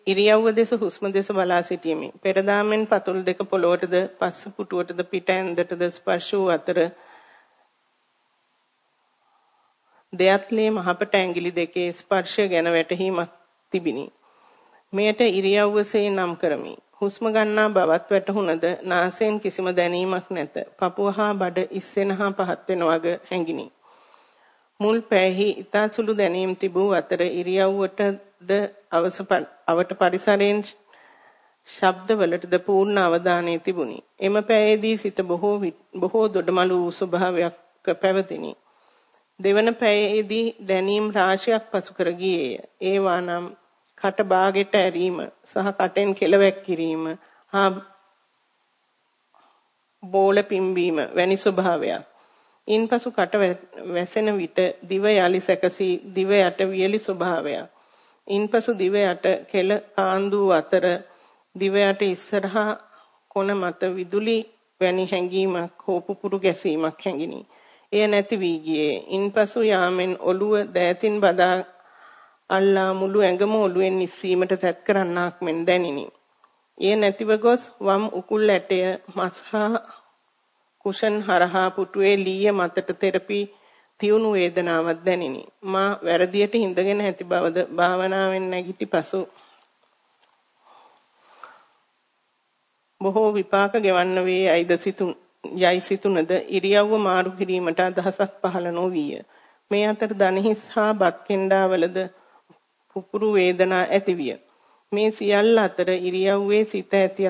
ඉරියව්ව දෙස හුස්ම දෙස බලා සිටියෙමි. පෙරදාමෙන් පතුල් දෙක පොළොවටද පස්ස පුටුවටද පිට ඇඳටද ස්පර්ශ වූ අතර දෙයත්ලේ මහපට ඇඟිලි දෙකේ ස්පර්ශය ගැන වැටහීමක් තිබිනි. මෙයට ඉරියව්වසේ නම් කරමි. හුස්ම ගන්නා බවත් වැටහුණද නාසයෙන් කිසිම දැනීමක් නැත. පපුව හා බඩ ඉස්සෙන හා පහත් වෙන වග හැඟිනි. මුල් පැයෙහි ඊතා සුළු දැනීම් තිබූ අතර ඉරියව්වටද අවට පරිසරයෙන් ශබ්දවලටද පූර්ණ අවධානය තිබුණි. එම පැයේදී සිත බොහෝ බොහෝ දොඩමළු වූ ස්වභාවයක් පැවතිනි. දෙවන පැයේදී දැනීම් රාශියක් පසු කර ගියේය. ඒවා නම් කට බාගෙට ඇරීම සහ කටෙන් කෙලවැක් කිරීම හා බෝල පිම්බීම වැනි ස්වභාවයක්. ඉන්පසු කට වැසෙන විට දිව යලි සැකසී දිව යට වියලි ස්වභාවයක්. ඉන්පසු දිව යට කෙල කාන්දු අතර දිව යට ඉස්සරහා කොන මත විදුලි වැනි හැඟීමක් හෝ පුපුරු ගැසීමක් හැඟිනි. එය නැති වී ගියේ. ඉන්පසු යාමෙන් ඔළුව දෑතින් බදා අල්ලා මුළු ඇඟම ඔළුවෙන් ඉස්සීමට තැත් කරන්නාක් මෙන් දැනිනි. එය නැතිව ගොස් වම් උකුල් ඇටය මස්හා කුෂන් හරහා පුටුවේ ලීය මතට තෙරපි තියුණු වේදනාවක් දැනිනි. මා වැරදියට හිඳගෙන ඇති බවද භාවනාවෙන් නැගිටි පසු බොහෝ විපාක ගෙවන්න වේ යයිද සිතුන් යයි සිතුනද ඉරියව්ව මාරු කිරීමට අදහසක් පහළ නොවිය. මේ අතර දනහිස් හා බත් කෙන්ඩාවලද පුපුරු වේදනා ඇතිවිය. මේ සියල්ල අතර ඉරියව්වේ සිත ඇති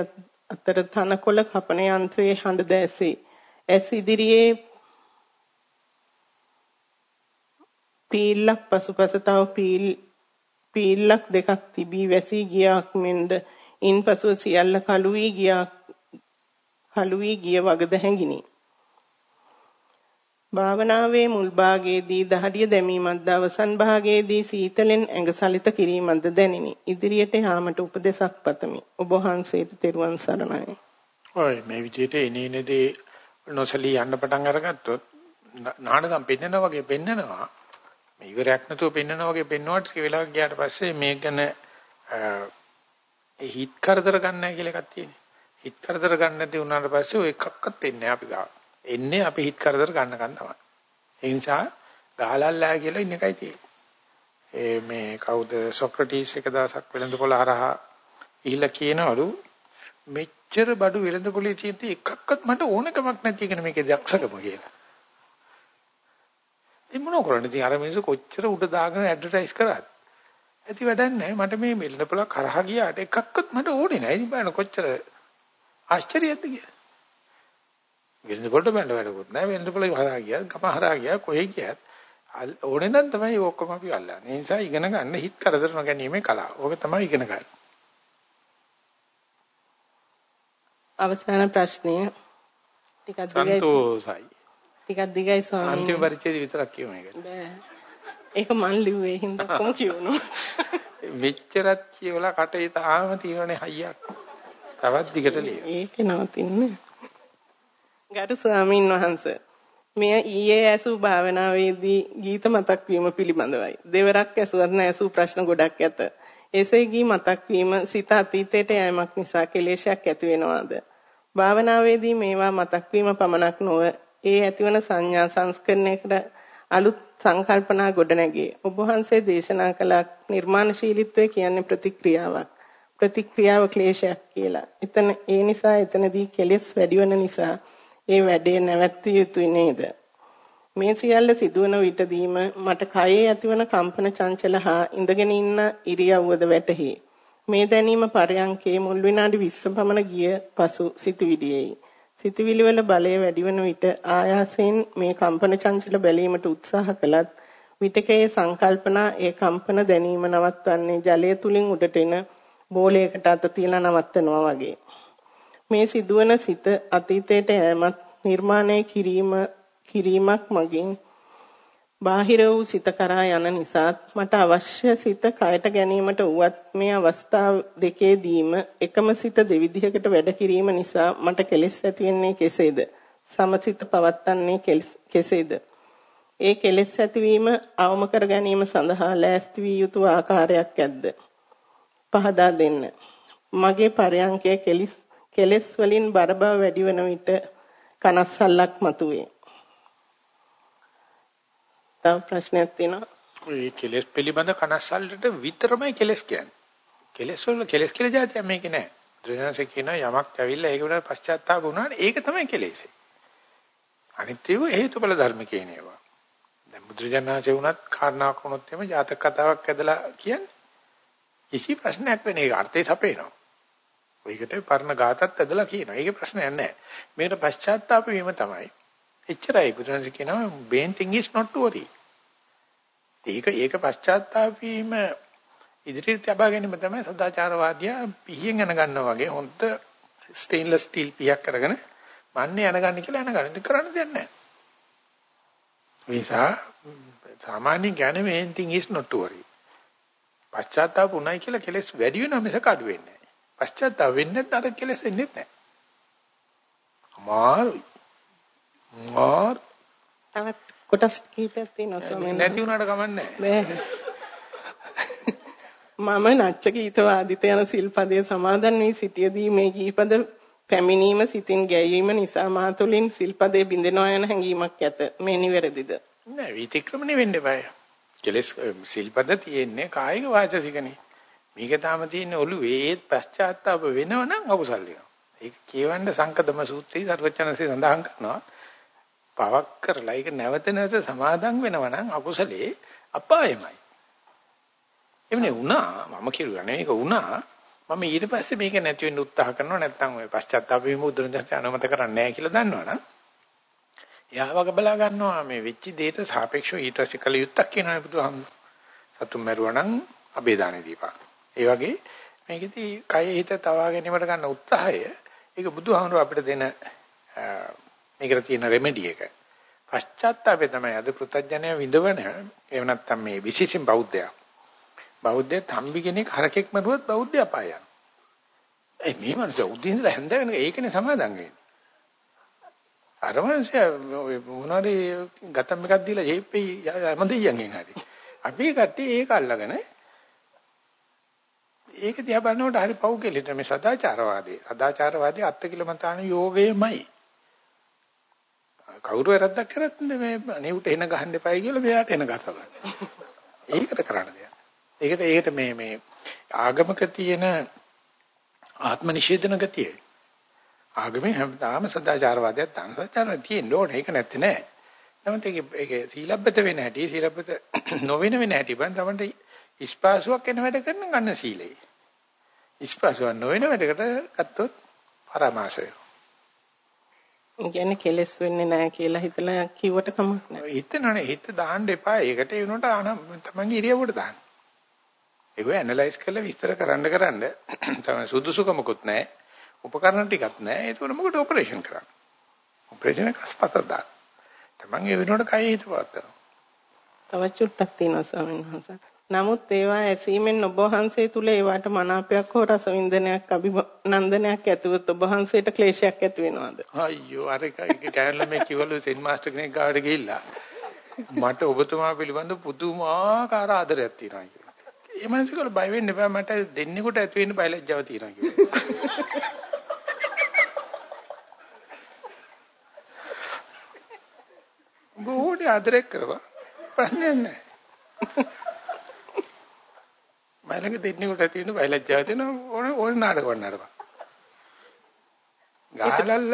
අතර තනකොළ කපන යන්ත්‍රයේ හඬ දැසේ. ඇස් ඉදිරියේ පීල්ලක් පසුපස තව පීල් පීල්ලක් දෙකක් තිබී වැසී ගියාක් මෙන්ද ඉන්පසු සියල්ල කළු වී ගියා කළු වී ගිය වගද හැඟිනි. භාවනාවේ මුල් භාගයේදී දහඩිය දැමීමක්ද අවසන් භාගයේදී සීතලෙන් ඇඟ සලිත කිරීමක්ද දැනිනි. ඉදිරියට යාමට උපදෙසක් පතමි. ඔබ වහන්සේට තෙරුවන් සරණයි. ඔය මේ විදිහට එනේනදී නොසලී යන්න පටන් අරගත්තොත් නාඩගම් පෙන්නනා වගේ පෙන්නනවා. මේ ඉවරයක් නැතුව පෙන්නනා වගේ පෙන්නුවාට ටික වෙලාවක් ගියාට පස්සේ මේක ගැන ඒ හිත කරදර ගන්න නැහැ කියලා එකක් තියෙනවා. හිත කරදර ගන්න නැති වුණාට පස්සේ ඔය එකක්වත් එන්නේ අපි ගාව. එන්නේ අපි හිත කරදර ගන්නකන් තමයි. ඒ නිසා ගහලල්ලා කියලා ඉන්න එකයි තියෙන්නේ. ඒ මේ කවුද සොක්‍රටිස් එක දවසක් වෙළඳ පොළ හරහා ඉහිලා කියනවලු මෙච්චර බඩු වෙළඳ පොළේ තියෙද්දි එකක්වත් මට ඕනකමක් නැති කියන මේකේ දක්ෂකම කියලා. ඉතින් මොනව කරන්නේ? ඉතින් අර මිනිස්සු කොච්චර උඩ දාගෙන ඇඩ්වර්ටයිස් කරාද? ඇති වැඩක් නැහැ. මට මේ වෙළඳ පොළ කරහා ගියාට එකක්වත් මට ඕනේ නැහැ. ඉතින් බලන්න කොච්චර ආශ්චර්යයක්ද කියලා. වෙළඳ පොළට බඳ වැඩකුත් නැහැ. වෙළඳ පොළ හරහා ගියත්, ගම හරහා ගියා, කොහේ ගියත් ඕනේ නම් තමයි ඔක්කොම අපි අල්ලන්නේ. ඒ නිසා ඉගෙන ගන්න හිත කරදර නොගැනීමේ කලාව. ඕක තමයි ඉගෙන ගන්න. අවසාන ප්‍රශ්නය ටිකක් දිගයි. සන්තෝසයි. ටිකක් දිගයි වහන්සේ. අන්තිම පරිච්ඡේදය විතරක් කියමු මේක. බෑ. ඒක මන් ලිව්වේ හින්දා කොහොම කියවනවා. මෙච්චරත් කියවලා කටේ තාම තියෙනනේ හයියක්. තවත් දිගට ලියන්න. ඒක නවතින්නේ. ගරු ස්වාමීන් වහන්සේ මෙය ඊයේ ඇසූ භාවනාවේදී ගීත මතක් වීම පිළිබඳවයි. දෙවරක් ඇසුවත් නැසූ ප්‍රශ්න ගොඩක් ඇත. එසේ ගී මතක් වීම සිත අතීතයට යෑමක් නිසා කෙලෙෂයක් ඇති වෙනවාද? භාවනාවේදී මේවා මතක් වීම පමණක් නොව ඒ ඇතිවන සංඥා සංස්කරණයකට අලුත් සංකල්පනා ගොඩනැගේ. ඔබ වහන්සේ දේශනා කළ නිර්මාණශීලීත්වය කියන්නේ ප්‍රතික්‍රියාවක්. ප්‍රතික්‍රියාව ක්ලේශයක් කියලා. එතන ඒ නිසා එතනදී කෙලෙස් වැඩි වෙන නිසා ඒ වැඩේ නැවැත්විය යුතුයි නේද? මේ සියල්ල සිදුවන විටදීම මට කයේ ඇතිවන කම්පන චංචල හා ඉඳගෙන ඉන්න ඉරියව්වද වැටහි. මේ දැනීම පරයන්කේ මුල් විනාඩි 20 පමණ ගිය පසු සිතුවිලියේයි. සිතුවිලි වල බලය වැඩි වන විට ආයාසයෙන් මේ කම්පන චංචල බැලීමට උත්සාහ කළත් විතකයේ සංකල්පනා ඒ කම්පන දැනීම නවත්වන්නේ ජලය තුලින් උඩට එන බෝලයකට අත තියලා නවත්තනවා වගේ. මේ සිදුවන සිත අතීතයට යෑමත් නිර්මාණය කිරීම කිරීමක් මගින් බාහිර වූ සිත කරා යන නිසාත් මට අවශ්‍ය සිත කයට ගැනීමට උවත් මේ අවස්ථා දෙකේදීම එකම සිත දෙවිධයකට වැඩ කිරීම නිසා මට කෙලෙස් ඇති වෙන්නේ කෙසේද? සමසිත පවත්න්නේ කෙසේද? ඒ කෙලෙස් ඇතිවීම අවම කර ගැනීම සඳහා ලෑස්ති වී යුතු ආකාරයක් ඇද්ද? පහදා දෙන්න. මගේ පරයන්කය කෙලිස් කෙලෙස් වලින් බර බව වැඩි වන විට කනස්සල්ලක් මතුවේ. තව ප්‍රශ්නයක් තියෙනවා. මේ කෙලෙස් පිළිබඳ කනස්සල්ලට විතරමයි කෙලෙස් කියන්නේ. කෙලෙස් වල කෙලෙස් කියලා જાතියක් මේකේ නෑ. බුදුරජාණන්සේ කියන යමක් ඇවිල්ලා ඒක උඩ පශ්චාත්තාප වුණානේ ඒක තමයි කෙලෙසේ. අනිත් ඒවා හේතුඵල ධර්ම කියන ඒවා. දැන් බුදුරජාණන්සේ වුණත් කාරණාවක් වුණොත් එimhe ජාතක කතාවක් ඇදලා කියන්නේ. කිසි ප්‍රශ්නයක් වෙන්නේ ඒක අර්ථය සපේනවා. ඒකට පරණ ගාතත් ඇදලා කියනවා. ඒකේ ප්‍රශ්නයක් නැහැ. මේකට පශ්චාත්තාප වීම තමයි. එච්චරයි බුදුරජාණන්සේ කියනවා main thing is not to worry. ඒක ඒක පශ්චාත්තාප වීම ඉදිරියට තබා ගැනීම තමයි සදාචාරවාදියා පිහියෙන් යන ගන්නවා වගේ හොඳ ස්ටේන්ලස් ස්ටිල් පියක් කරගෙන මන්නේ යනගන්න කියලා යනගන්න කරන්න දෙයක් නැහැ. නිසා සාමාන්‍ය ඥාන main thing is not to worry. පශ්චාත්තාප උනායි කියලා කෙලස් වැඩි වෙනවා මිසක අඩු වෙන්නේ නැහැ. පශ්චාත්තාප වෙන්නේ නැත්නම් අර කෙලස් එන්නේ නැහැ. අමාරුයි. මාර් තවත් කොටස් කීපයක් තියෙනවා ස්වාමීන් නැති වුණාට කමන්නේ නැහැ. මම නච්ච ගීතවාදිත යන සිල්පදයේ සමාදන් වී සිටියදී මේ ගීපද පැමිණීම සිතින් ගැයීම නිසා මා තුළින් සිල්පදේ බිඳෙනවා යන හැඟීමක් ඇත. මේ නිවැරදිද? නෑ විතික්‍රමණය වෙන්න බෑ. කෙලස් සිල්පද තියෙන්නේ කායික වාචසිකනේ. මේක තාම තියෙන්නේ ඔළුවේ. ඒත් පශ්චාත්තාප වෙනවනම් අකුසල් වෙනවා. ඒක කියවන්න සංකදම සූත්‍රයේ සර්වචනසේ සඳහන් කරනවා. පවක් කරලා ඒක නැවත නැවත සමාදන් වෙනවනම් අකුසලේ අපායමයි. එවනේ වුණා. මම කියුවා නේ ඒක වුණා. මම ඊට පස්සේ මේක නැති වෙන්න උත්සාහ කරනවා. නැත්නම් ඔය පශ්චාත්තාප වීම උද්දරණයට අනුමත කරන්නේ නැහැ කියලා දන්නවනම්. එයාවක බලා ගන්නවා මේ වෙච්ච දෙයට සාපේක්ෂව ඊට පස්සේ කළ යුත්තක් කියනවා බුදුහාමුදුරුවෝ. සතුම් මරුවනම් අබේදානෙ දීපා ඒ වගේ මේකෙදි කය හිත තවා ගැනීමට ගන්න උත්සාහය ඒක බුදුහාමුදුරුවෝ අපිට දෙන මේකට තියෙන රෙමෙඩි එක පශ්චාත්තාපය තමයි අද පෘථජ්ජනය විඳවන එහෙම නැත්නම් මේ විශේෂයෙන් බෞද්ධයා බෞද්ධ තම්බි කෙනෙක් හරකෙක් මරුවොත් බෞද්ධය අපාය යනවා. ඒ මේ මනුස්සය උදේ ඉඳලා හැන්ද වෙනකන් ඒකනේ සමාදන් වෙන්නේ. අර මනුස්සය මොනවාරි ගතම් එකක් දීලා ජීප්පේ යමදෙයියන්ගෙන් හරි. අපි කට්ටිය ඒක අල්ලගෙන ඒක දිහා බලනකොට හරි පව් කෙලිට මේ සදාචාරවාදී. සදාචාරවාදී අත්කිලමතාන යෝගයමයි. කවුරු වැරද්දක් කරත් මේ අනේකට එන ගහන්න එපායි කියලා මෙයාට එන ගතවල. ඒකට කරන්න දෙයක්. ඒකට ඒකට මේ මේ ආගමක තියෙන ආත්ම නිෂේධන ගතිය. ආගමේ හැමදාම සදාචාරවාදයක් තාන සදාචාරය තියෙන්න ඕනේ. ඒක නැත්තේ නෑ. නමුත් ඒක ඒක සීලබ්බත වෙන හැටි සීලබ්බත නොවෙන වෙන හැටි බන් තමයි ඉස්පාසුවක් එන වැඩ කරන ගන්න සීලේ. ඉස්පාසුවක් නොවන වැඩකට ගත්තොත් පරමාශය. කියන්නේ කෙලස් වෙන්නේ නැහැ කියලා හිතලා කිව්වට කමක් නැහැ. හිතනනේ හිත දාන්න එපා. ඒකට ඒ උනට තමන්ගේ ඉරියව්වට දාන්න. ඒක ඇනලයිස් කරලා විස්තර කරන්න කරන්න තමයි සුදුසුකමකුත් නැහැ. උපකරණ ටිකක් නැහැ. ඒක මොකද ඔපරේෂන් කරන්නේ? ඔපරේෂන් එක අස්පතල් දාන්න. තමන් ඒ වෙනකොට කය හිත පවත්නවා. තවත් චුට්ටක් තියෙනවා ස්වාමීන් වහන්සේ. නමුත් ඒවා ඇසීමෙන් ඔබ වහන්සේ තුල ඒවට මනාපයක් හෝ රස වින්දනයක් අභිනන්දනයක් ඇතිවොත් ඔබ වහන්සේට ක්ලේශයක් ඇති වෙනවද? අයියෝ අර එක කෑල්ල මේ කිවලු සෙන් මාස්ටර් කෙනෙක් ගාවට ගිහිල්ලා මට ඔබතුමා පිළිබඳ පුදුමාකාර ආදරයක් තියෙනවා කියලා. ඒ මනසකල බය වෙන්න එපා මට දෙන්නෙකුට ඇති වෙන්න බයලජ්ජාව තියෙනවා කිව්වා. බෝඩේ ආදරයක් කරවා ප්‍රශ්නයක් නැහැ. මයිලඟ දෙන්නෙකුට ඇති වෙන්න බයලජ්ජාව තියෙනවා ඕන ඕන නාටක වන්නරපා. ගාලල්ල.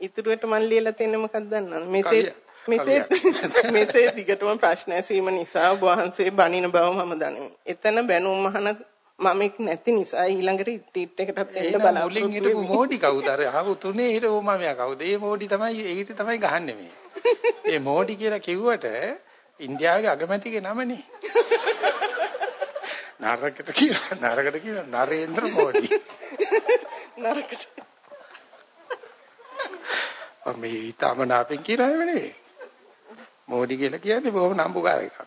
ඉතුරුවට මන් ලියලා තියෙන්නේ මොකක්ද දන්නවද? මෙසේ මෙසේ මෙසේ දිගටම ප්‍රශ්න ඇසීම නිසා ඔබ වහන්සේ බණින බව මම දනිමි. එතන බැනුම් අහන මමෙක් නැති නිසා ඊළඟ රිට්‍රීට් එකටත් එන්න බලාපොරොත්තු වෙමි. මෝඩි කවුද? අර ආව තුනේ හිටපු මමයා කවුද? ඒ මෝඩි තමයි ඒකට තමයි ගහන්නේ මේ. ඒ මෝඩි කියලා කිව්වට ඉන්දියාවේ අගමැතිගේ නමනේ. නරකට කියලා නරකට කියලා නරේන්ද්‍ර මෝඩි. නරකට. මේ ඊතමනාපෙන් කියලා නෙවෙයි. මෝඩි කියලා කියන්නේ බොහොම නම්බුකාර එකක්.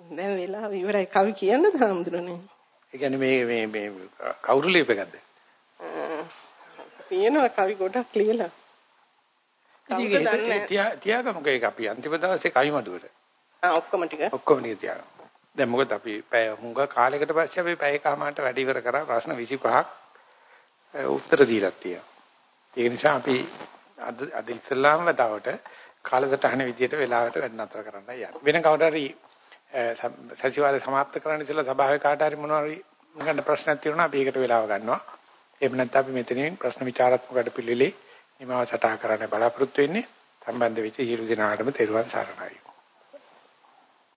දැන් වෙලාව ඉවරයි කවි කියන්නද හම්දුරනේ? ඒ කියන්නේ මේ මේ මේ කවුරු ලියපෙකක්ද? තියෙනවා කවි ගොඩක් ලියලා. තියාගමුක ඒක අපි අන්තිම දවසේ කයිමඩුවට. ආ ඔක්කොම ටික. ඔක්කොම ටික තියාගමු. දැන් මොකද අපි පැය හුඟ කාලයකට පස්සේ අපි පැයකමාරට වැඩ ඉවර කරා ප්‍රශ්න 25ක් උත්තර දීලා තියෙනවා. ඒ නිසා අපි අද අද ඉස්ලාම් වතාවට කාලසටහන විදියට වෙලාවට වැඩ නතර කරන්න යන්න. වෙන කවුරු හරි සතිವಾರේ સમાપ્ત කරන්න ඉස්සෙල්ලා සභාවේ කාට හරි මොනවා හරි ගන්න ප්‍රශ්නක් තියෙනවා අපි ඒකට වෙලාව ගන්නවා. එහෙම නැත්නම් අපි මෙතනින් ප්‍රශ්න විචාරාත්මක වැඩ පිළිලේ මේ මාව සටහා කරන්න බලාපොරොත්තු වෙන්නේ සම්බන්ධ වෙච්ච හිරු දිනාටම තෙරුවන් සරණයි.